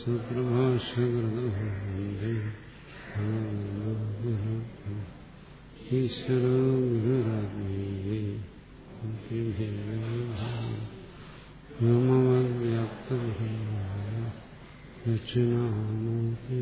ശത്രുഭാഷകൃതേ ഈശ്വര ഗുരുരാജ്ഞേ വ്യോമവ്യാപ്ത ദക്ഷിണാമൂർത്തി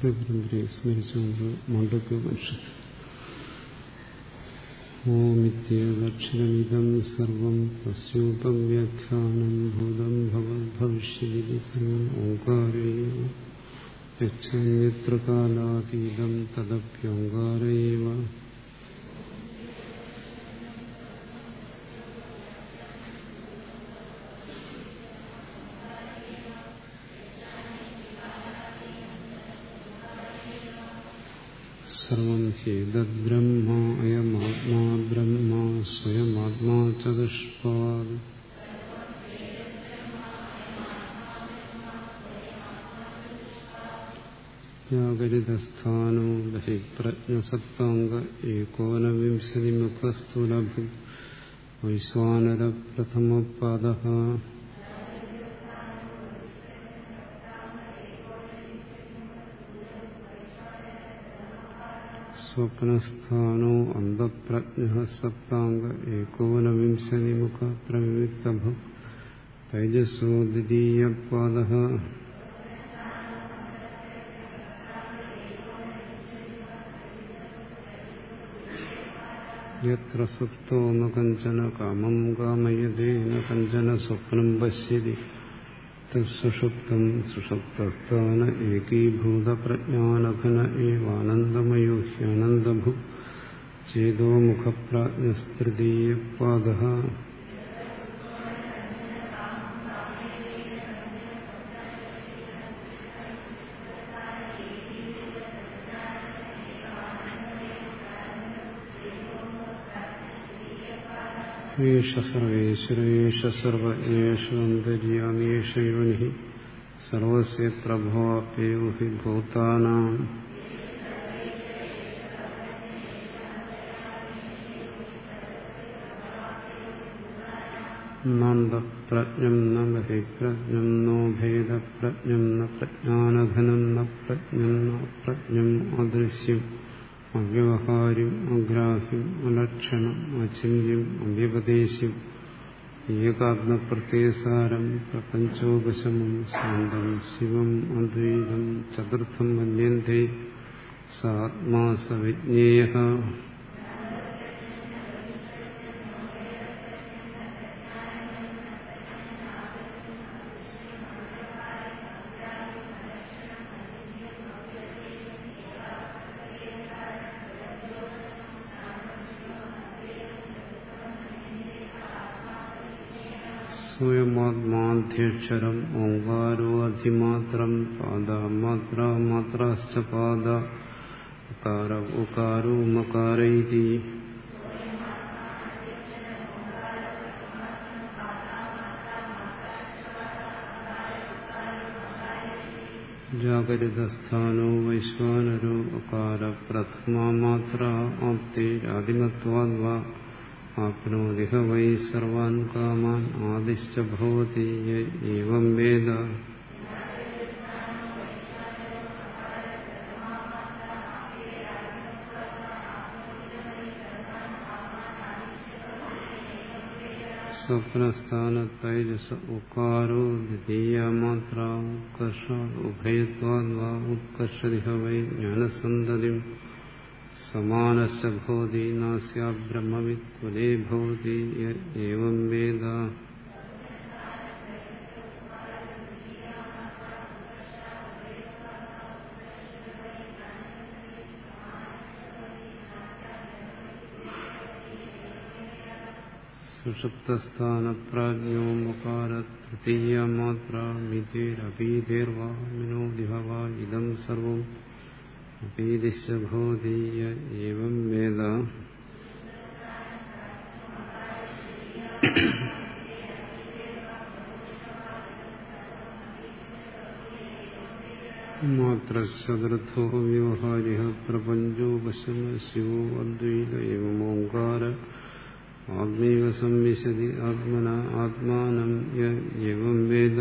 പരമ്പരയെ സ്മരിച്ചുകൊണ്ട് മണ്ഡപ്യ ഉപനിഷത്ത് ഓമിത്യേദക്ഷരമിതം സർവം തസ്യൂപം വ്യാഖ്യാനം ഭൂതം ഭവദ്ഭവിഷ്യതി സർവം ഓങ്കാരേവ യച്ഛന്യത്ര കാലാതീതം തദപ്യോങ്കാരേവ സർവം ഹേതദ്ബ്രഹ്മ അയമാത്മാ ബ്രഹ്മ സ്വയമാത്മാ ചതുഷ്പാദ് ജാഗരിതസ്ഥാനോ ബഹിപ്രജ്ഞസത്താംഗ ഏകോനവിംശതിമുഖസ്ഥൂലഭു വൈശ്വാനര സ്വപ്നസ്ഥാനോ അന്ധപ്രജ്ഞ സപ്താംഗ ഏകോനവിംശതിമുഖ പ്രവിക്തഭു തൈജസോ ദ്വിതീയപാദ യത്ര സുപ്തോ ന കഞ്ചന കാമം കാമയതേ ന കഞ്ചന സ്വപ്നം പശ്യതി തസുഷുപ്തം സുഷുപ്തസ്ഥാന ഏകീഭൂതപ്രജ്ഞാനഘന ഏവാനന്ദമയോ ഹ്യാനന്ദഭു ചേതോ മുഖപ്രാജ്ഞസ്തൃതീയപാദ ഏഷ സർവേശ്വര ഏഷ സർവജ്ഞേഷന്തര്യാമേഷ ഭേദപ്രജ്ഞം ന പ്രജ്ഞാനഘനം ന അദൃശ്യം അവ്യവഹാര്യം അഗ്രാഹ്യം അലക്ഷണം അചിന്യം അവ്യപദേശം ഏകാത്മപ്രത്യസാരം പ്രപഞ്ചോപശമം ശാന്തം ശിവം അദ്വൈതം ചതുർത്ഥം മന്യന്തേ സാത്മാ സവിജ്ഞേയ സ്വയമാത്മാധ്യക്ഷരം ഓങ്കാരോ അധിമാത്രം പാദമാത്ര മാത്രാശ്ച പാദ ഉകാര ഉകാരോ മകാരൈതി. ജാഗരിതസ്ഥാനോ വൈശ്വാനരോ അകാര പ്രഥമാ മാത്ര ആപ്തേരാദിമത്വാദ്വാ ആപ്നോതിഹ വൈ സർവാൻ കാമാൻ ആദിശ്ച ഭവതി ഏവം വേദ സ്വപ്നസ്ഥാനത്തൈജസ ഉക്കാരോ ദ്വിതീയമാത്ര ഉത്കർഷ ഉഭയത്വാദ്വാ ഉത്കർഷതിഹ വൈ ജ്ഞാനസന്തതിം समानस्य भोधी न स्याब्रह्मविद्वले भवति एवं वेदा। सुषुप्तस्थानप्राज्ञोम् मकारतृतीयामात्रा मितेरपीतेर्वा मिनोदिभवा इदम् सर्वम् ഭീതിശോധീയ ഏവം വ്യവഹാരി പ്രപഞ്ചോ പശമ ശിവോ അദ്വൈത ഏവമോങ്കാര സംവിശതി ആത്മന ആത്മാനം യം വേദ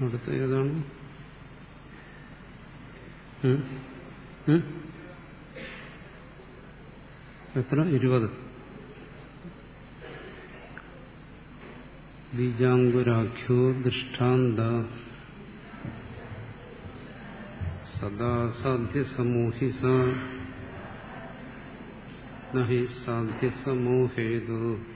അടുത്ത ഏതാണ്? എത്ര? ഇരുപത്. ബീജാങ്കുരാഖ്യോ ദൃഷ്ടാന്ത. നഹി സാധ്യസമൂഹേതു.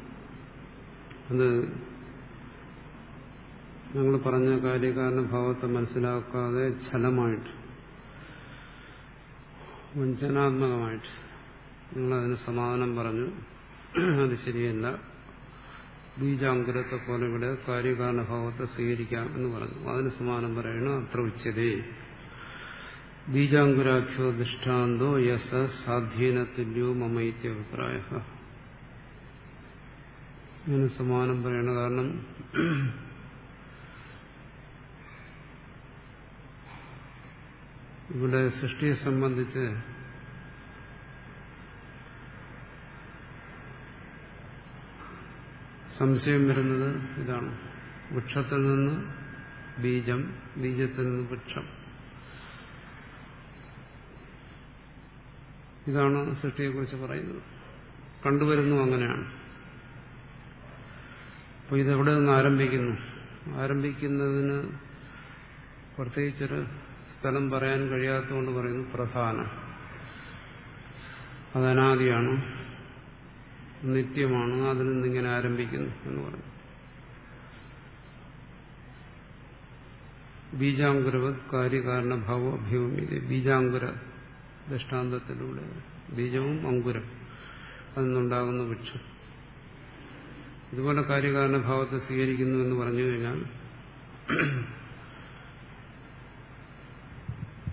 അത് ഞങ്ങൾ പറഞ്ഞ കാര്യകാരണ ഭാവത്തെ മനസ്സിലാക്കാതെ ഛലമായിട്ട് വഞ്ചനാത്മകമായിട്ട് നിങ്ങളതിന് സമാധാനം പറഞ്ഞു. അത് ശരിയല്ല. ബീജാങ്കുരത്തെ പോലെ ഇവിടെ കാര്യകാരണഭാവത്തെ സ്വീകരിക്കാം എന്ന് പറഞ്ഞു. അതിന് സമാനം പറയണം അത്ര ഉച്ചതേ. ബീജാങ്കുരാഖ്യോ ദൃഷ്ടാന്തോ യസ സാധ്യീനത്തുല്യോ മമൈത്യ അഭിപ്രായ. അതിന് സമാനം പറയണം. കാരണം ഇവിടെ സൃഷ്ടിയെ സംബന്ധിച്ച് സംശയം വരുന്നത് ഇതാണ്. വൃക്ഷത്തിൽ നിന്ന് ബീജം ബീജത്തിൽ നിന്ന് വൃക്ഷം. ഇതാണ് സൃഷ്ടിയെക്കുറിച്ച് പറയുന്നത്. കണ്ടുവരുന്നു അങ്ങനെയാണ്. അപ്പോൾ ഇതെവിടെ നിന്ന് ആരംഭിക്കുന്നു? ആരംഭിക്കുന്നതിന് പ്രത്യേകിച്ചൊരു സ്ഥലം പറയാൻ കഴിയാത്തതുകൊണ്ട് പറയുന്നു പ്രധാനം. അത് അനാദിയാണ്. നിത്യമാണ്. അതിൽ നിന്നിങ്ങനെ ആരംഭിക്കുന്നു എന്ന് പറഞ്ഞു ബീജാങ്കുരവത് അഭ്യവം ഇത് ബീജാങ്കുര ദൃഷ്ടാന്തത്തിലൂടെ. ബീജവും അങ്കുരം. അതിൽ വൃക്ഷം. ഇതുപോലെ കാര്യകാരണഭാവത്തെ സ്വീകരിക്കുന്നു എന്ന് പറഞ്ഞു കഴിഞ്ഞാൽ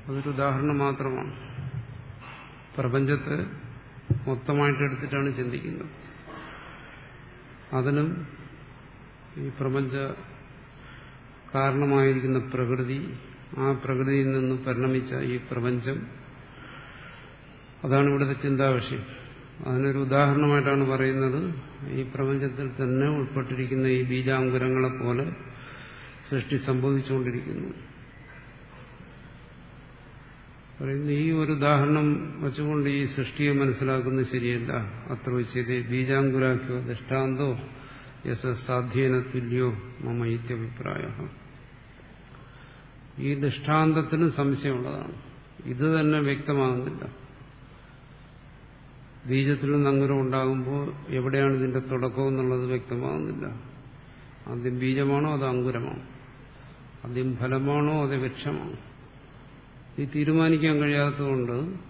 അതൊരു ഉദാഹരണം മാത്രമാണ്. പ്രപഞ്ചത്തെ മൊത്തമായിട്ട് എടുത്തിട്ടാണ് ചിന്തിക്കുന്നത്. അതിനും ഈ പ്രപഞ്ച കാരണമായിരിക്കുന്ന പ്രകൃതി ആ പ്രകൃതിയിൽ നിന്ന് പരിണമിച്ച ഈ പ്രപഞ്ചം അതാണ് ഇവിടുത്തെ ചിന്താവിഷയം. അതിനൊരു ഉദാഹരണമായിട്ടാണ് പറയുന്നത്. ഈ പ്രപഞ്ചത്തിൽ തന്നെ ഉൾപ്പെട്ടിരിക്കുന്ന ഈ ബീജാങ്കുരങ്ങളെ പോലെ സൃഷ്ടി സംഭവിച്ചുകൊണ്ടിരിക്കുന്നു. പറയുന്നു ഈ ഒരു ഉദാഹരണം വെച്ചുകൊണ്ട് ഈ സൃഷ്ടിയെ മനസ്സിലാക്കുന്നത് ശരിയല്ല. അത്ര വെച്ചത് ബീജാങ്കുരാക്കിയോ ദൃഷ്ടാന്തോ യസ സാധ്യേന തുല്യോ മമ ഇത്യഭിപ്രായ. ഈ ദൃഷ്ടാന്തത്തിന് സംശയമുള്ളതാണ്. ഇത് തന്നെ വ്യക്തമാകുന്നില്ല. ബീജത്തിൽ നിന്ന് അങ്കുരം ഉണ്ടാകുമ്പോൾ എവിടെയാണ് ഇതിന്റെ തുടക്കം എന്നുള്ളത് വ്യക്തമാകുന്നില്ല. ആദ്യം ബീജമാണോ അത് അങ്കുരമാണോ? ആദ്യം ഫലമാണോ അത് വൃക്ഷമാണോ? ഈ തീരുമാനിക്കാൻ കഴിയാത്തതുകൊണ്ട്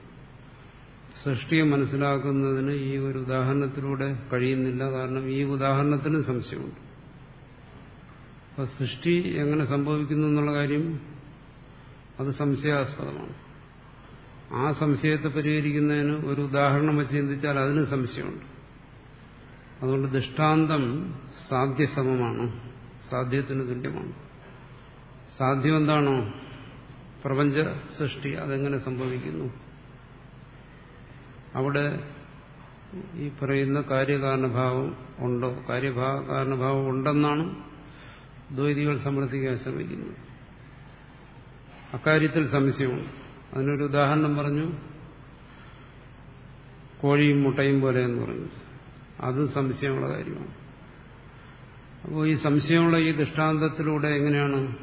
സൃഷ്ടിയെ മനസ്സിലാക്കുന്നതിന് ഈ ഒരു ഉദാഹരണത്തിലൂടെ കഴിയുന്നില്ല. കാരണം ഈ ഉദാഹരണത്തിന് സംശയമുണ്ട്. അപ്പൊ സൃഷ്ടി എങ്ങനെ സംഭവിക്കുന്നു എന്നുള്ള കാര്യം അത് സംശയാസ്പദമാണ്. ആ സംശയത്തെ പരിഹരിക്കുന്നതിന് ഒരു ഉദാഹരണം വെച്ച് ചിന്തിച്ചാൽ അതിന് സംശയമുണ്ട്. അതുകൊണ്ട് ദൃഷ്ടാന്തം സാധ്യസമമാണ്. സാധ്യത്തിന് തുല്യമാണ്. സാധ്യം എന്താണോ? പ്രപഞ്ച സൃഷ്ടി അതെങ്ങനെ സംഭവിക്കുന്നു? അവിടെ ഈ പറയുന്ന കാര്യകാരണഭാവം ഉണ്ടോ? കാര്യകാരണഭാവം ഉണ്ടെന്നാണ് ദ്വൈതികൾ സമർത്ഥിക്കാൻ ശ്രമിക്കുന്നത്. അക്കാര്യത്തിൽ സംശയമുണ്ട്. അതിനൊരു ഉദാഹരണം പറഞ്ഞു. കോഴിയും മുട്ടയും പോലെ എന്ന് പറഞ്ഞു. അതും സംശയമുള്ള കാര്യമാണ്. അപ്പോൾ ഈ സംശയമുള്ള ഈ ദൃഷ്ടാന്തത്തിലൂടെ എങ്ങനെയാണ്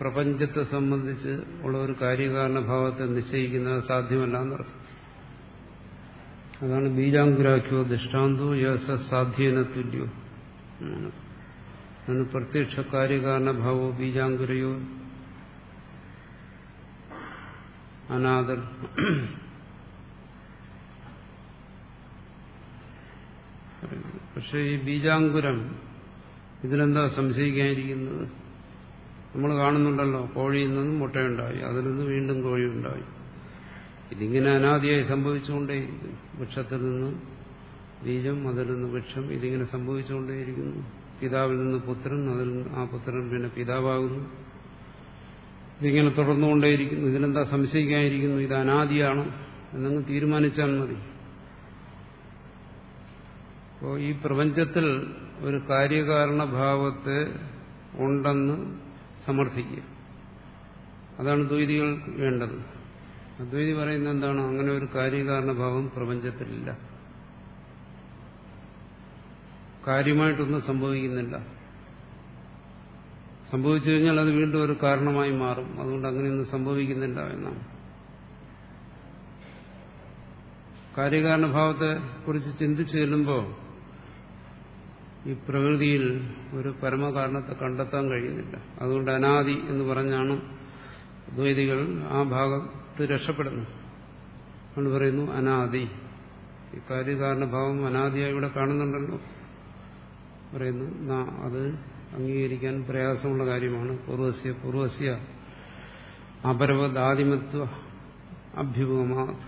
പ്രപഞ്ചത്തെ സംബന്ധിച്ച് ഉള്ള ഒരു കാര്യകാരണഭാവത്തെ നിശ്ചയിക്കുന്നത് സാധ്യമല്ല എന്നർത്ഥം അതാണ് ബീജാങ്കുരാഖ്യോ ദൃഷ്ടാന്തോ യസ സാധ്യേന തുല്യോ. പ്രത്യക്ഷ കാര്യകാരണഭാവോ ബീജാങ്കുരയോ അനാദർ. പക്ഷെ ഈ ബീജാങ്കുരം ഇതിനെന്താ സംശയിക്കാനിരിക്കുന്നത്? നമ്മൾ കാണുന്നുണ്ടല്ലോ കോഴിയിൽ നിന്നും മുട്ടയുണ്ടായി അതിൽ നിന്ന് വീണ്ടും കോഴി ഉണ്ടായി ഇതിങ്ങനെ അനാദിയായി സംഭവിച്ചുകൊണ്ടേയിരിക്കും വൃക്ഷത്തിൽ നിന്ന് ബീജം അതിൽ നിന്ന് വൃക്ഷം ഇതിങ്ങനെ സംഭവിച്ചുകൊണ്ടേയിരിക്കുന്നു. പിതാവിൽ നിന്ന് പുത്രൻ അതിൽ നിന്ന് ആ പുത്രൻ പിന്നെ പിതാവാകുന്നു. ഇതിങ്ങനെ തുടർന്നുകൊണ്ടേയിരിക്കുന്നു. ഇതിനെന്താ സംശയിക്കാതിരിക്കുന്നു ഇത് അനാദിയാണ് എന്നങ്ങ് തീരുമാനിച്ചാൽ മതി. അപ്പോൾ ഈ പ്രപഞ്ചത്തിൽ ഒരു കാര്യകാരണഭാവത്തെ ഉണ്ടെന്ന് സമർത്ഥിക്കുക. അതാണ് ദ്വൈതികൾ വേണ്ടത്. അദ്വൈതി പറയുന്നത് എന്താണ്? അങ്ങനെ ഒരു കാര്യകാരണഭാവം പ്രപഞ്ചത്തിലില്ല. കാര്യമായിട്ടൊന്നും സംഭവിക്കുന്നില്ല. സംഭവിച്ചു കഴിഞ്ഞാൽ അത് വീണ്ടും ഒരു കാരണമായി മാറും. അതുകൊണ്ട് അങ്ങനെയൊന്നും സംഭവിക്കുന്നില്ല എന്നാണ്. കാര്യകാരണഭാവത്തെ കുറിച്ച് ചിന്തിച്ചു ചെല്ലുമ്പോൾ ഈ പ്രകൃതിയിൽ ഒരു പരമകാരണത്തെ കണ്ടെത്താൻ കഴിയുന്നില്ല. അതുകൊണ്ട് അനാദി എന്ന് പറഞ്ഞാണ് ദ്വൈതികൾ ആ ഭാഗത്ത് രക്ഷപ്പെടുന്നു എന്ന് പറയുന്നു അനാദി. ഈ കാര്യകാരണഭാവം അനാദിയായി ഇവിടെ കാണുന്നുണ്ടല്ലോ. പറയുന്നു അത് അംഗീകരിക്കാൻ പ്രയാസമുള്ള കാര്യമാണ്. പൂർവസ്യ പൂർവസ്യ അപരവദാദിമത്വ അഭ്യുപമാ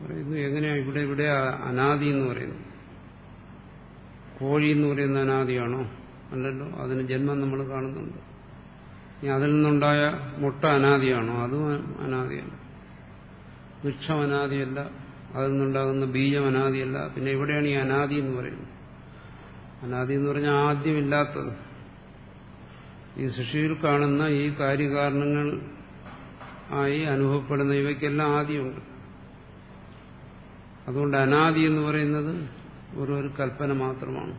പറയുന്നു എങ്ങനെയാണ് ഇവിടെ ഇവിടെ അനാദി എന്ന് പറയുന്നു. കോഴി എന്ന് പറയുന്ന അനാദിയാണോ? അല്ലല്ലോ അതിന് ജന്മം നമ്മൾ കാണുന്നുണ്ട്. ഇനി അതിൽ നിന്നുണ്ടായ മുട്ട അനാദിയാണോ? അതും അനാദിയല്ല വൃക്ഷം അനാദിയല്ല അതിൽ നിന്നുണ്ടാകുന്ന ബീജം അനാദിയല്ല. പിന്നെ ഇവിടെയാണ് ഈ അനാദി എന്ന് പറയുന്നത്? അനാദി എന്ന് പറഞ്ഞാൽ ആദ്യമില്ലാത്തത്. ഈ സൃഷ്ടിയിൽ കാണുന്ന ഈ കാര്യകാരണങ്ങൾ ആയി അനുഭവപ്പെടുന്ന ഇവയ്ക്കെല്ലാം ആദ്യമുണ്ട് അതുകൊണ്ട് അനാദി എന്ന് പറയുന്നത് ഒരു കൽപ്പന മാത്രമാണ്.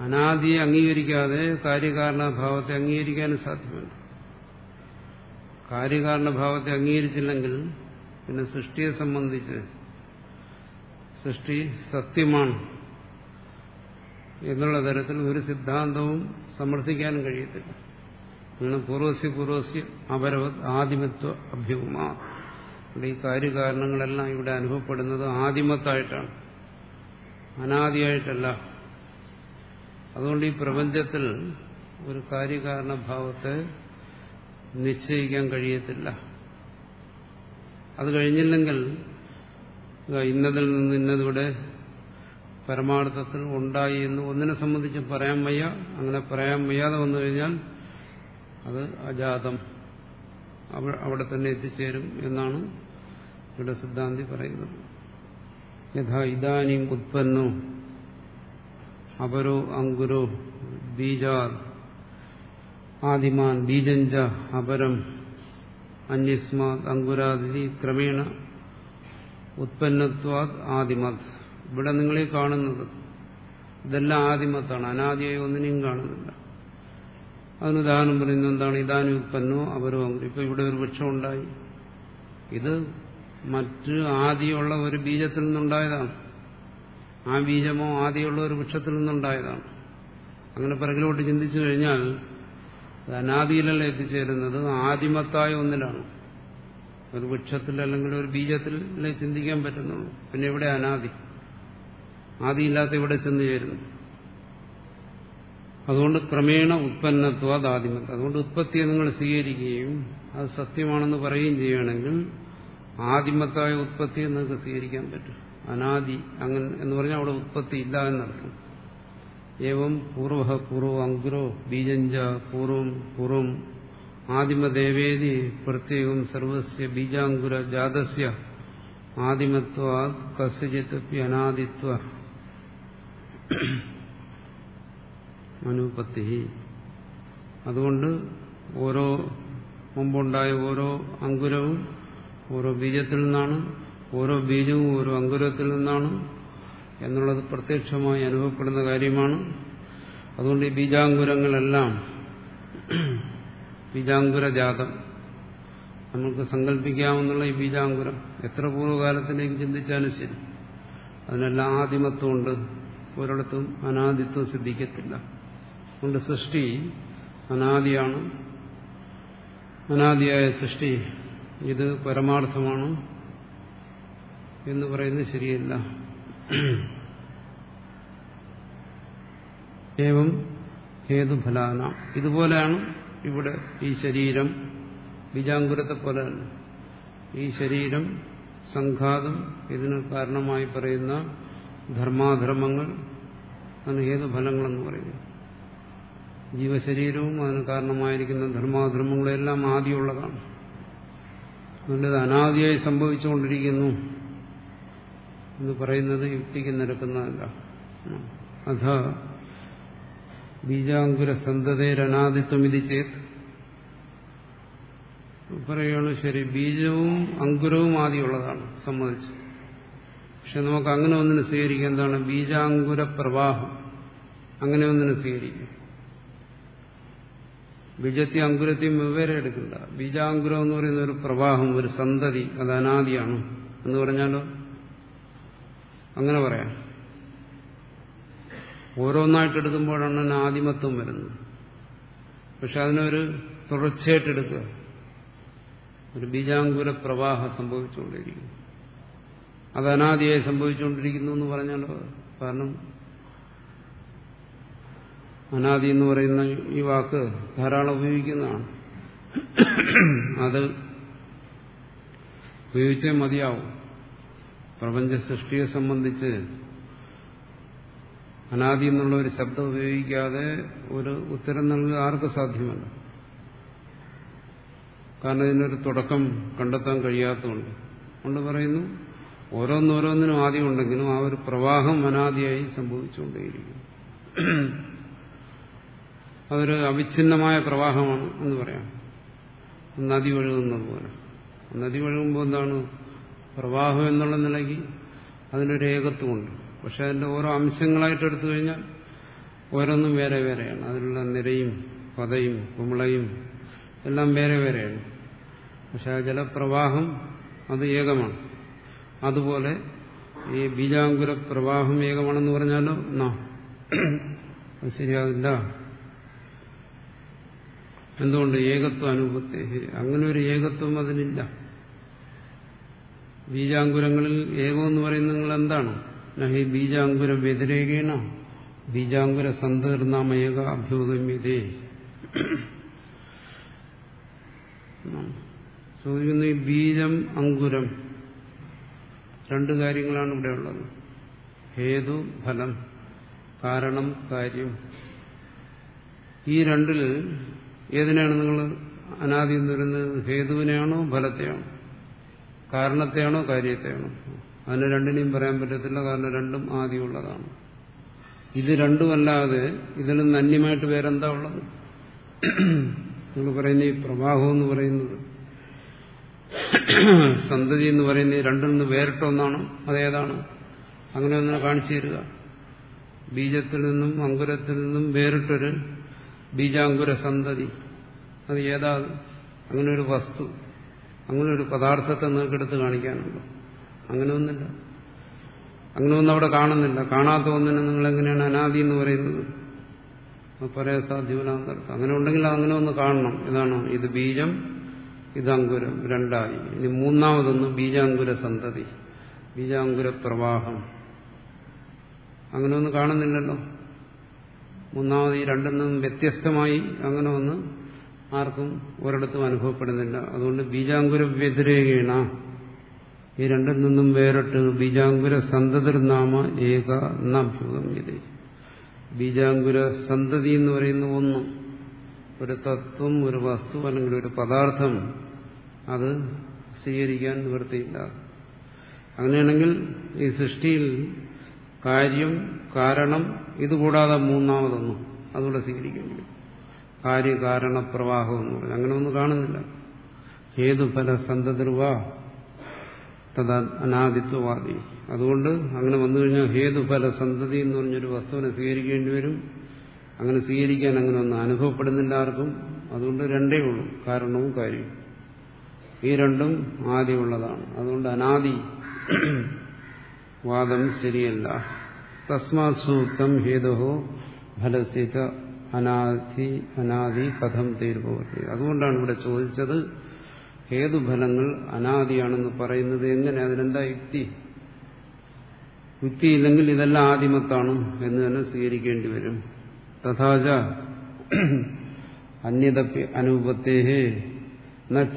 അനാദിയെ അംഗീകരിക്കാതെ കാര്യകാരണഭാവത്തെ അംഗീകരിക്കാനും സാധ്യമല്ല. കാര്യകാരണഭാവത്തെ അംഗീകരിച്ചില്ലെങ്കിൽ പിന്നെ സൃഷ്ടിയെ സംബന്ധിച്ച് സൃഷ്ടി സത്യമാണ് എന്നുള്ള തരത്തിൽ ഒരു സിദ്ധാന്തവും സമർത്ഥിക്കാനും കഴിയത്തില്ല. അങ്ങനെ പൂർവസ്യ പൂർവസ്യ അപരവത് ആദിമത്വ അഭ്യൂമാ. ഇവിടെ ഈ കാര്യകാരണങ്ങളെല്ലാം ഇവിടെ അനുഭവപ്പെടുന്നത് ആദിമത്തായിട്ടാണ് അനാദിയായിട്ടല്ല. അതുകൊണ്ട് ഈ പ്രപഞ്ചത്തിൽ ഒരു കാര്യകാരണഭാവത്തെ നിശ്ചയിക്കാൻ കഴിയത്തില്ല. അത് കഴിഞ്ഞില്ലെങ്കിൽ ഇന്നതിൽ നിന്ന് ഇന്നതിവിടെ പരമാർത്ഥത്തിൽ ഉണ്ടായി എന്ന് ഒന്നിനെ സംബന്ധിച്ച് പറയാൻ വയ്യ. അങ്ങനെ പറയാൻ വയ്യാതെ വന്നു കഴിഞ്ഞാൽ അത് അജാതം. അവിടെ തന്നെ എത്തിച്ചേരും എന്നാണ് ഇവിടെ സിദ്ധാന്തി പറയുന്നത്. യഥാ ഇതാനും ഉത്പന്നോ അപരോ അങ്കുരോ ബീജാർ ആദിമാൻ ബീജഞ്ച അപരം അന്യസ്മാത് അങ്കുരാതി ക്രമേണ ഉത്പന്നത്വാത് ആദിമത്. ഇവിടെ നിങ്ങളീ കാണുന്നത്. ഇതെല്ലാം ആദിമത്താണ്. അനാദിയായി ഒന്നിനെയും കാണുന്നില്ല. അതിന് ഉദാഹരണം പറയുന്നത് എന്താണ്? ഇതാനും ഉത്പന്നോ അവരോ ഇപ്പൊ ഇവിടെ ഒരു വൃക്ഷം ഉണ്ടായി. ഇത് മറ്റ് ആദിയുള്ള ഒരു ബീജത്തിൽ നിന്നുണ്ടായതാണ്. ആ ബീജമോ ആദിയുള്ള ഒരു വൃക്ഷത്തിൽ നിന്നുണ്ടായതാണ്. അങ്ങനെ പിറകിലോട്ട് ചിന്തിച്ചു കഴിഞ്ഞാൽ അനാദിയിലല്ല എത്തിച്ചേരുന്നത്? ആദിമത്തായ ഒന്നിലാണ്. ഒരു വൃക്ഷത്തിൽ അല്ലെങ്കിൽ ഒരു ബീജത്തിൽ ചിന്തിക്കാൻ പറ്റുന്നുള്ളൂ. പിന്നെ ഇവിടെ അനാദി. ആദിയില്ലാത്ത ഇവിടെ ചെന്ന് ചേരുന്നു അതുകൊണ്ട് ക്രമേണ ഉത്പന്നത്വ ആദിമത്ത് അതുകൊണ്ട് ഉത്പത്തിയെ നിങ്ങൾ സ്വീകരിക്കുകയും അത് സത്യമാണെന്ന് പറയുകയും ചെയ്യുകയാണെങ്കിൽ ആദിമത്തായ ഉത്പത്തിയെ നിങ്ങൾക്ക് സ്വീകരിക്കാൻ പറ്റും. അനാദി അങ്ങനെ എന്ന് പറഞ്ഞാൽ അവിടെ ഉത്പത്തി ഇല്ല എന്നർത്ഥം. ഏവം പൂർവ പൂർവ അങ്കുരോ ബീജഞ്ച പൂർവം പൂർവം ആദിമദേവേദി പ്രത്യേകം സർവസ്യ ബീജാങ്കുര ജാതസ്യ ആദിമത്വ കസ്യജിത്തപ്പി അനാദിത്വ. അനുപത്തി അതുകൊണ്ട് ഓരോ മുമ്പുണ്ടായ ഓരോ അങ്കുരവും ഓരോ ബീജത്തിൽ നിന്നാണ് ഓരോ ബീജവും ഓരോ അങ്കുരത്തിൽ നിന്നാണ് എന്നുള്ളത് പ്രത്യക്ഷമായി അനുഭവപ്പെടുന്ന കാര്യമാണ്. അതുകൊണ്ട് ഈ ബീജാങ്കുരങ്ങളെല്ലാം ബീജാങ്കുര ജാതം. നമുക്ക് സങ്കല്പിക്കാമെന്നുള്ള ഈ ബീജാങ്കുരം എത്ര പൂർവകാലത്തിലേക്ക് ചിന്തിച്ചാലും ശരി. അതിനെല്ലാം ആദിമത്വമുണ്ട് ഒരിടത്തും അനാദിത്വം സിദ്ധിക്കത്തില്ല. അതുകൊണ്ട് സൃഷ്ടി അനാദിയാണ്. അനാദിയായ സൃഷ്ടി ഇത് പരമാർത്ഥമാണ് എന്ന് പറയുന്നത് ശരിയല്ല. ഏവം ഹേതുഫലാന. ഇതുപോലെയാണ് ഇവിടെ ഈ ശരീരം ബീജാങ്കുരത്തെ പോലെ ഈ ശരീരം സംഘാതം ഇതിന് കാരണമായി പറയുന്ന ധർമാധർമ്മങ്ങൾ അതിന് ഏത് ഫലങ്ങളെന്ന് പറയുന്നു ജീവശരീരവും അതിന് കാരണമായിരിക്കുന്ന ധർമാധർമ്മങ്ങളെല്ലാം ആദ്യമുള്ളതാണ് അതുകൊണ്ട് അനാദിയായി സംഭവിച്ചുകൊണ്ടിരിക്കുന്നു എന്ന് പറയുന്നത് യുക്തിക്ക് നിരക്കുന്നതല്ല. അഥ ബീജാങ്കുര സന്തതേരനാദിത്വം ഇത് ചേത്. പറയുകയാണ് ശരി ബീജവും അങ്കുരവും ആദ്യമുള്ളതാണ് സമ്മതിച്ചു. പക്ഷെ നമുക്ക് അങ്ങനെ ഒന്നിന് സ്വീകരിക്കാം എന്താണ്? ബീജാങ്കുര പ്രവാഹം. അങ്ങനെ ഒന്നിന് സ്വീകരിക്കും. ബീജത്തെയും അങ്കുരത്തെയും വെവ്വേറെ എടുക്കണ്ട. ബീജാങ്കുരം എന്ന് പറയുന്ന ഒരു പ്രവാഹം ഒരു സന്തതി അത് അനാദിയാണ് എന്ന് പറഞ്ഞാലോ? അങ്ങനെ പറയാം. ഓരോന്നായിട്ട് എടുക്കുമ്പോഴാണ് ആദിമത്വം വരുന്നത്. പക്ഷെ അതിനൊരു തുടർച്ചയായിട്ട് എടുക്കുക. ഒരു ബീജാങ്കുര പ്രവാഹം സംഭവിച്ചുകൊണ്ടിരിക്കുന്നു. അത് അനാദിയായി സംഭവിച്ചുകൊണ്ടിരിക്കുന്നു എന്ന് പറഞ്ഞാലോ? കാരണം അനാദി എന്ന് പറയുന്ന ഈ വാക്ക് ധാരാളം ഉപയോഗിക്കുന്നതാണ്. അത് ഉപയോഗിച്ചേ മതിയാവും. പ്രപഞ്ച സൃഷ്ടിയെ സംബന്ധിച്ച് അനാദി എന്നുള്ള ഒരു ശബ്ദം ഉപയോഗിക്കാതെ ഒരു ഉത്തരം നൽകുക ആർക്കും സാധ്യമല്ല? കാരണം ഇതിനൊരു തുടക്കം കണ്ടെത്താൻ കഴിയാത്തതുകൊണ്ട്. കൊണ്ട് പറയുന്നു ഓരോന്നോരോന്നിനും ആദ്യം ഉണ്ടെങ്കിലും ആ ഒരു പ്രവാഹം അനാദിയായി സംഭവിച്ചുകൊണ്ടേയിരിക്കും. അതൊരു അവിഛിന്നമായ പ്രവാഹമാണ് എന്ന് പറയാം. നദി ഒഴുകുന്നത് പോലെ. നദി ഒഴുകുമ്പോൾ എന്താണ്? പ്രവാഹം എന്നുള്ള നിലയ്ക്ക് അതിനൊരു ഏകത്വമുണ്ട്. പക്ഷെ അതിന്റെ ഓരോ അംശങ്ങളായിട്ട് എടുത്തു കഴിഞ്ഞാൽ ഓരോന്നും വേറെ വേറെയാണ്. അതിലുള്ള നിരയും പതയും കുമിളയും എല്ലാം വേറെ വേറെയാണ്. പക്ഷെ ആ ജലപ്രവാഹം അത് ഏകമാണ്. അതുപോലെ ഈ ബീജാങ്കുര പ്രവാഹം ഏകമാണെന്ന് പറഞ്ഞാലോ? എന്നാ അത് ശരിയാകില്ല എന്തുകൊണ്ട്? ഏകത്വ അനുഭവത്തെ. അങ്ങനെ ഒരു ഏകത്വം അതിനില്ല ബീജാങ്കുരങ്ങളിൽ ഏകമെന്ന് പറയുന്നത് നിങ്ങൾ എന്താണ്? നഹി ബീജാങ്കുര വ്യതിരേകേണ. ബീജാങ്കുര സന്തീർണാമ ഏക അഭ്യുഗമ്യതേ ചോദിക്കുന്നു ഈ ബീജം അങ്കുരം. രണ്ട് കാര്യങ്ങളാണ് ഇവിടെ ഉള്ളത്. ഹേതു ഫലം കാരണം കാര്യം. ഈ രണ്ടിൽ ഏതിനാണ് നിങ്ങൾ അനാദി എന്ന് പറയുന്നത്? ഹേതുവിനെയാണോ ഫലത്തെയാണോ? കാരണത്തെയാണോ കാര്യത്തെയാണോ? അതിന് രണ്ടിനെയും പറയാൻ പറ്റത്തില്ല. കാരണം രണ്ടും ആദ്യമുള്ളതാണ് ഇത് രണ്ടുമല്ലാതെ ഇതിലും നന്യമായിട്ട് വേറെന്താ ഉള്ളത്? നിങ്ങൾ പറയുന്ന ഈ പ്രവാഹം എന്ന് പറയുന്നത് സന്തതി എന്ന് പറയുന്നത് രണ്ടിൽ നിന്ന് വേറിട്ട ഒന്നാണ് അതേതാണ്? അങ്ങനെ ഒന്ന് കാണിച്ചു തരിക. ബീജത്തിൽ നിന്നും അങ്കുരത്തിൽ നിന്നും വേറിട്ടൊരു ബീജാങ്കുര സന്തതി. അത് ഏതാ? അങ്ങനെ ഒരു വസ്തു. അങ്ങനെ ഒരു പദാർത്ഥത്തെ നിങ്ങൾക്കെടുത്ത് കാണിക്കാനുണ്ടോ. അങ്ങനെ ഒന്നില്ല അങ്ങനെ ഒന്നും അവിടെ കാണുന്നില്ല. കാണാത്ത ഒന്നിനെ നിങ്ങൾ എങ്ങനെയാണ് അനാദി എന്ന് പറയുന്നത്? പറയാൻ സാധ്യമല്ല അങ്ങനെ ഉണ്ടെങ്കിൽ അങ്ങനെ ഒന്ന് കാണണം. ഇതാണ് ഇത് ബീജം ഇത് അങ്കുരം രണ്ടായി. ഇനി മൂന്നാമതൊന്ന് ബീജാങ്കുര സന്തതി. ബീജാങ്കുര പ്രവാഹം. അങ്ങനെ ഒന്നും കാണുന്നില്ലല്ലോ. മൂന്നാമത് ഈ രണ്ടിൽ നിന്നും വ്യത്യസ്തമായി അങ്ങനെ ഒന്ന് ആർക്കും ഒരിടത്തും അനുഭവപ്പെടുന്നില്ല. അതുകൊണ്ട് ബീജാങ്കുര വ്യതിരേകേണ. ഈ രണ്ടിൽ നിന്നും വേറിട്ട് ബീജാങ്കുര സന്തതിർനാമ ഏക ഇത്. ബീജാങ്കുര സന്തതി എന്ന് പറയുന്ന ഒന്ന് ഒരു തത്വം ഒരു വസ്തു അല്ലെങ്കിൽ ഒരു പദാർത്ഥം അത് സ്വീകരിക്കാൻ നിവൃത്തിയില്ല. അങ്ങനെയാണെങ്കിൽ ഈ സൃഷ്ടിയിൽ കാര്യം കാരണം ഇതുകൂടാതെ മൂന്നാമതൊന്നും അതുകൂടെ സ്വീകരിക്കേണ്ടി വരും കാര്യകാരണ പ്രവാഹം എന്ന് പറയും അങ്ങനെ ഒന്നും കാണുന്നില്ല. ഹേതുഫല സന്തതിർവ തഥാ അനാദിത്വവാദി. അതുകൊണ്ട് അങ്ങനെ വന്നു കഴിഞ്ഞാൽ ഹേതുഫല സന്തതി എന്ന് പറഞ്ഞൊരു വസ്തുവിനെ സ്വീകരിക്കേണ്ടി വരും. അങ്ങനെ സ്വീകരിക്കാൻ അങ്ങനെ ഒന്നും അനുഭവപ്പെടുന്നില്ല ആർക്കും. അതുകൊണ്ട് രണ്ടേ ഉള്ളൂ കാരണവും കാര്യവും. ഈ രണ്ടും ആദ്യമുള്ളതാണ് അതുകൊണ്ട് അനാദി വാദം ശരിയല്ല. തസ്മാത് സൂക്തം ഹേതുഹോ ഫലസ്യച്ച അനാദി അനാദി കഥം തീരുപോകട്ടെ അതുകൊണ്ടാണ് ഇവിടെ ചോദിച്ചത് ഹേതുഫലങ്ങൾ അനാദിയാണെന്ന് പറയുന്നത് എങ്ങനെ? അതിനെന്താ യുക്തി? യുക്തിയില്ലെങ്കിൽ ഇതെല്ലാം ആദിമത്താണ് എന്ന് തന്നെ സ്വീകരിക്കേണ്ടി വരും. തഥാച അന്യതപ്പി അനുപത്തേഹേ